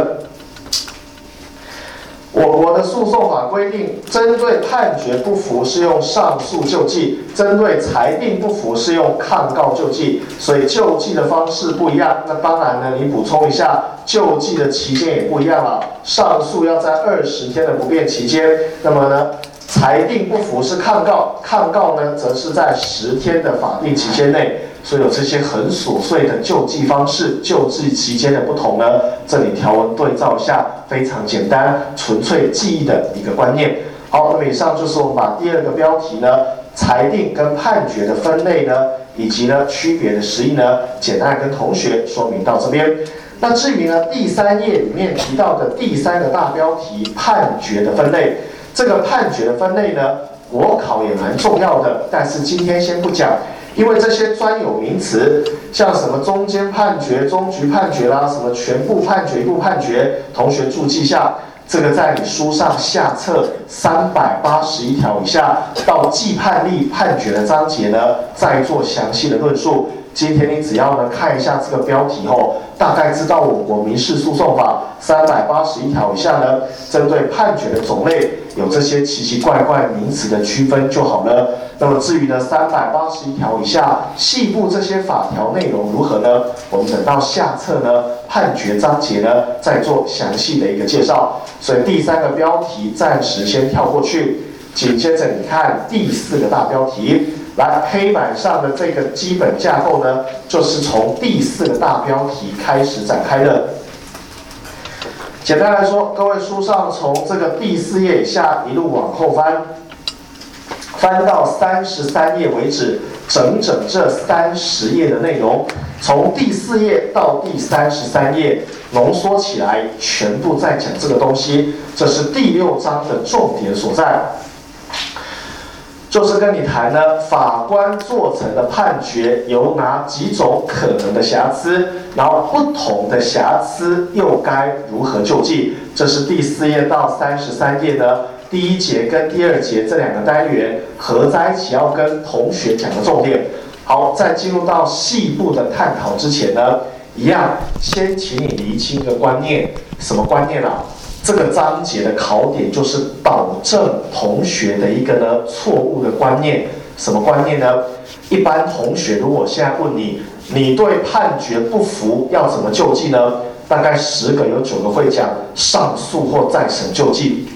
我国的诉讼法规定，针对判决不服是用上诉救济，针对裁定不服是用抗告救济，所以救济的方式不一样。那当然呢，你补充一下，救济的期间也不一样了。上诉要在二十天的不变期间，那么呢，裁定不服是抗告，抗告呢则是在十天的法定期间内。所有这些很琐碎的救济方式，救济期间的不同呢，这里条文对照下，非常简单，纯粹记忆的一个观念。好，那么以上就是我们把第二个标题呢，裁定跟判决的分类呢，以及呢区别的实义呢，简单跟同学说明到这边。那至于呢第三页里面提到的第三个大标题判决的分类，这个判决分类呢，国考也蛮重要的，但是今天先不讲。因为这些专有名词，像什么中间判决、中局判决啦，什么全部判决、一部判决，同学注记下，这个在你书上下册三百八十一条以下到既判例判决的章节呢，再做详细的论述。今天你只要呢看一下这个标题后，大概知道我国民事诉讼法三百八十一条以下呢，针对判决的种类有这些奇奇怪怪名词的区分就好了。那么至于呢三百八十一条以下细部这些法条内容如何呢？我们等到下册呢判决章节呢再做详细的一个介绍。所以第三个标题暂时先跳过去，紧接着你看第四个大标题。来，黑板上的这个基本架构呢，就是从第四个大标题开始展开的。简单来说，各位书上从这个第四页以下一路往后翻，翻到三十三页为止，整整这三十页的内容，从第四页到第三十三页，浓缩起来全部在讲这个东西，这是第六章的重点所在。就是跟你谈呢，法官做成的判决有哪几种可能的瑕疵，然后不同的瑕疵又该如何救济？这是第四页到三十三页的第一节跟第二节这两个单元合在一起要跟同学讲的重点。好，在进入到细部的探讨之前呢，一样先请你厘清一个观念，什么观念啊？这个章节的考点就是导正同学的一个呢错误的观念，什么观念呢？一般同学如果现在问你，你对判决不服要怎么救济呢？大概十个有九个会讲上诉或再审救济。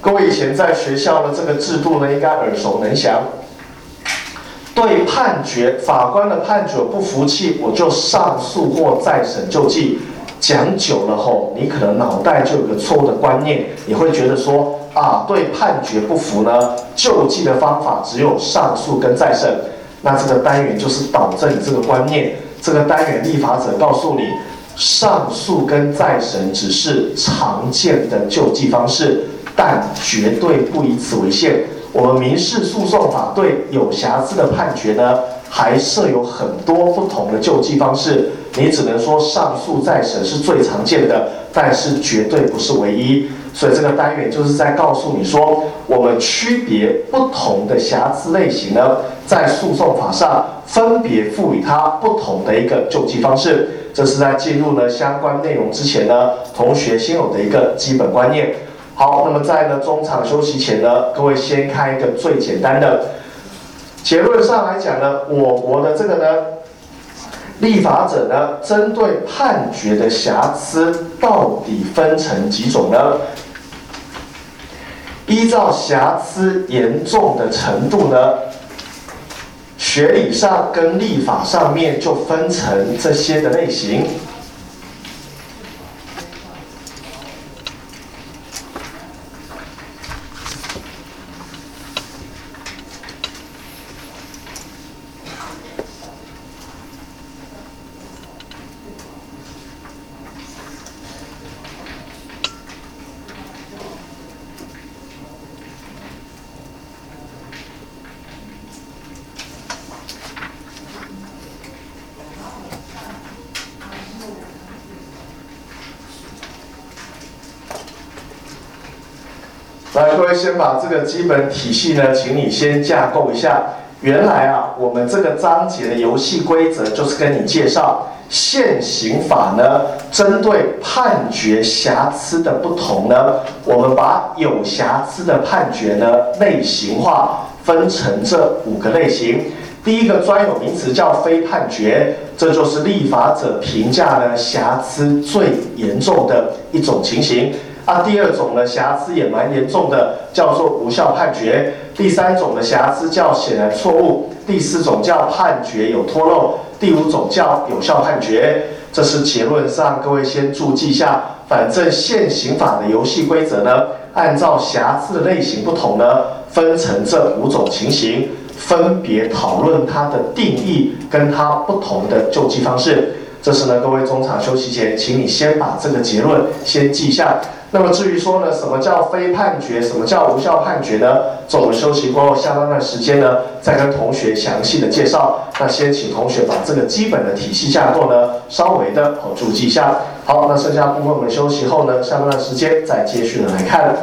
各位以前在学校的这个制度呢，应该耳熟能详。对判决法官的判决不服气，我就上诉或再审救济。讲久了后，你可能脑袋就有个错误的观念，你会觉得说啊，对判决不服呢，救济的方法只有上诉跟再审。那这个单元就是导正你这个观念。这个单元立法者告诉你，上诉跟再审只是常见的救济方式，但绝对不以此为限。我们民事诉讼法对有瑕疵的判决呢，还设有很多不同的救济方式。你只能说上诉再审是最常见的，但是绝对不是唯一。所以这个单元就是在告诉你说，我们区别不同的瑕疵类型呢，在诉讼法上分别赋予它不同的一个救济方式。这是在进入呢相关内容之前呢，同学先有的一个基本观念。好，那么在呢中场休息前呢，各位先看一个最简单的结论上来讲呢，我国的这个呢立法者呢，针对判决的瑕疵到底分成几种呢？依照瑕疵严重的程度呢，学理上跟立法上面就分成这些的类型。来，各位先把这个基本体系呢，请你先架构一下。原来啊，我们这个章节的游戏规则就是跟你介绍现行法呢，针对判决瑕疵的不同呢，我们把有瑕疵的判决呢类型化，分成这五个类型。第一个专有名词叫非判决，这就是立法者评价呢瑕疵最严重的一种情形。那第二种呢，瑕疵也蛮严重的，叫做无效判决；第三种的瑕疵叫显然错误；第四种叫判决有脱漏；第五种叫有效判决。这是结论上，各位先注记一下。反正现行法的游戏规则呢，按照瑕疵的类型不同呢，分成这五种情形，分别讨论它的定义跟它不同的救济方式。这是呢，各位中场休息前，请你先把这个结论先记下。那么至于说呢，什么叫非判决，什么叫无效判决呢？在我们休息过后，下半段时间呢，再跟同学详细的介绍。那先请同学把这个基本的体系架构呢，稍微的好注记一下。好，那剩下部分我们休息后呢，下半段时间再接续的来看。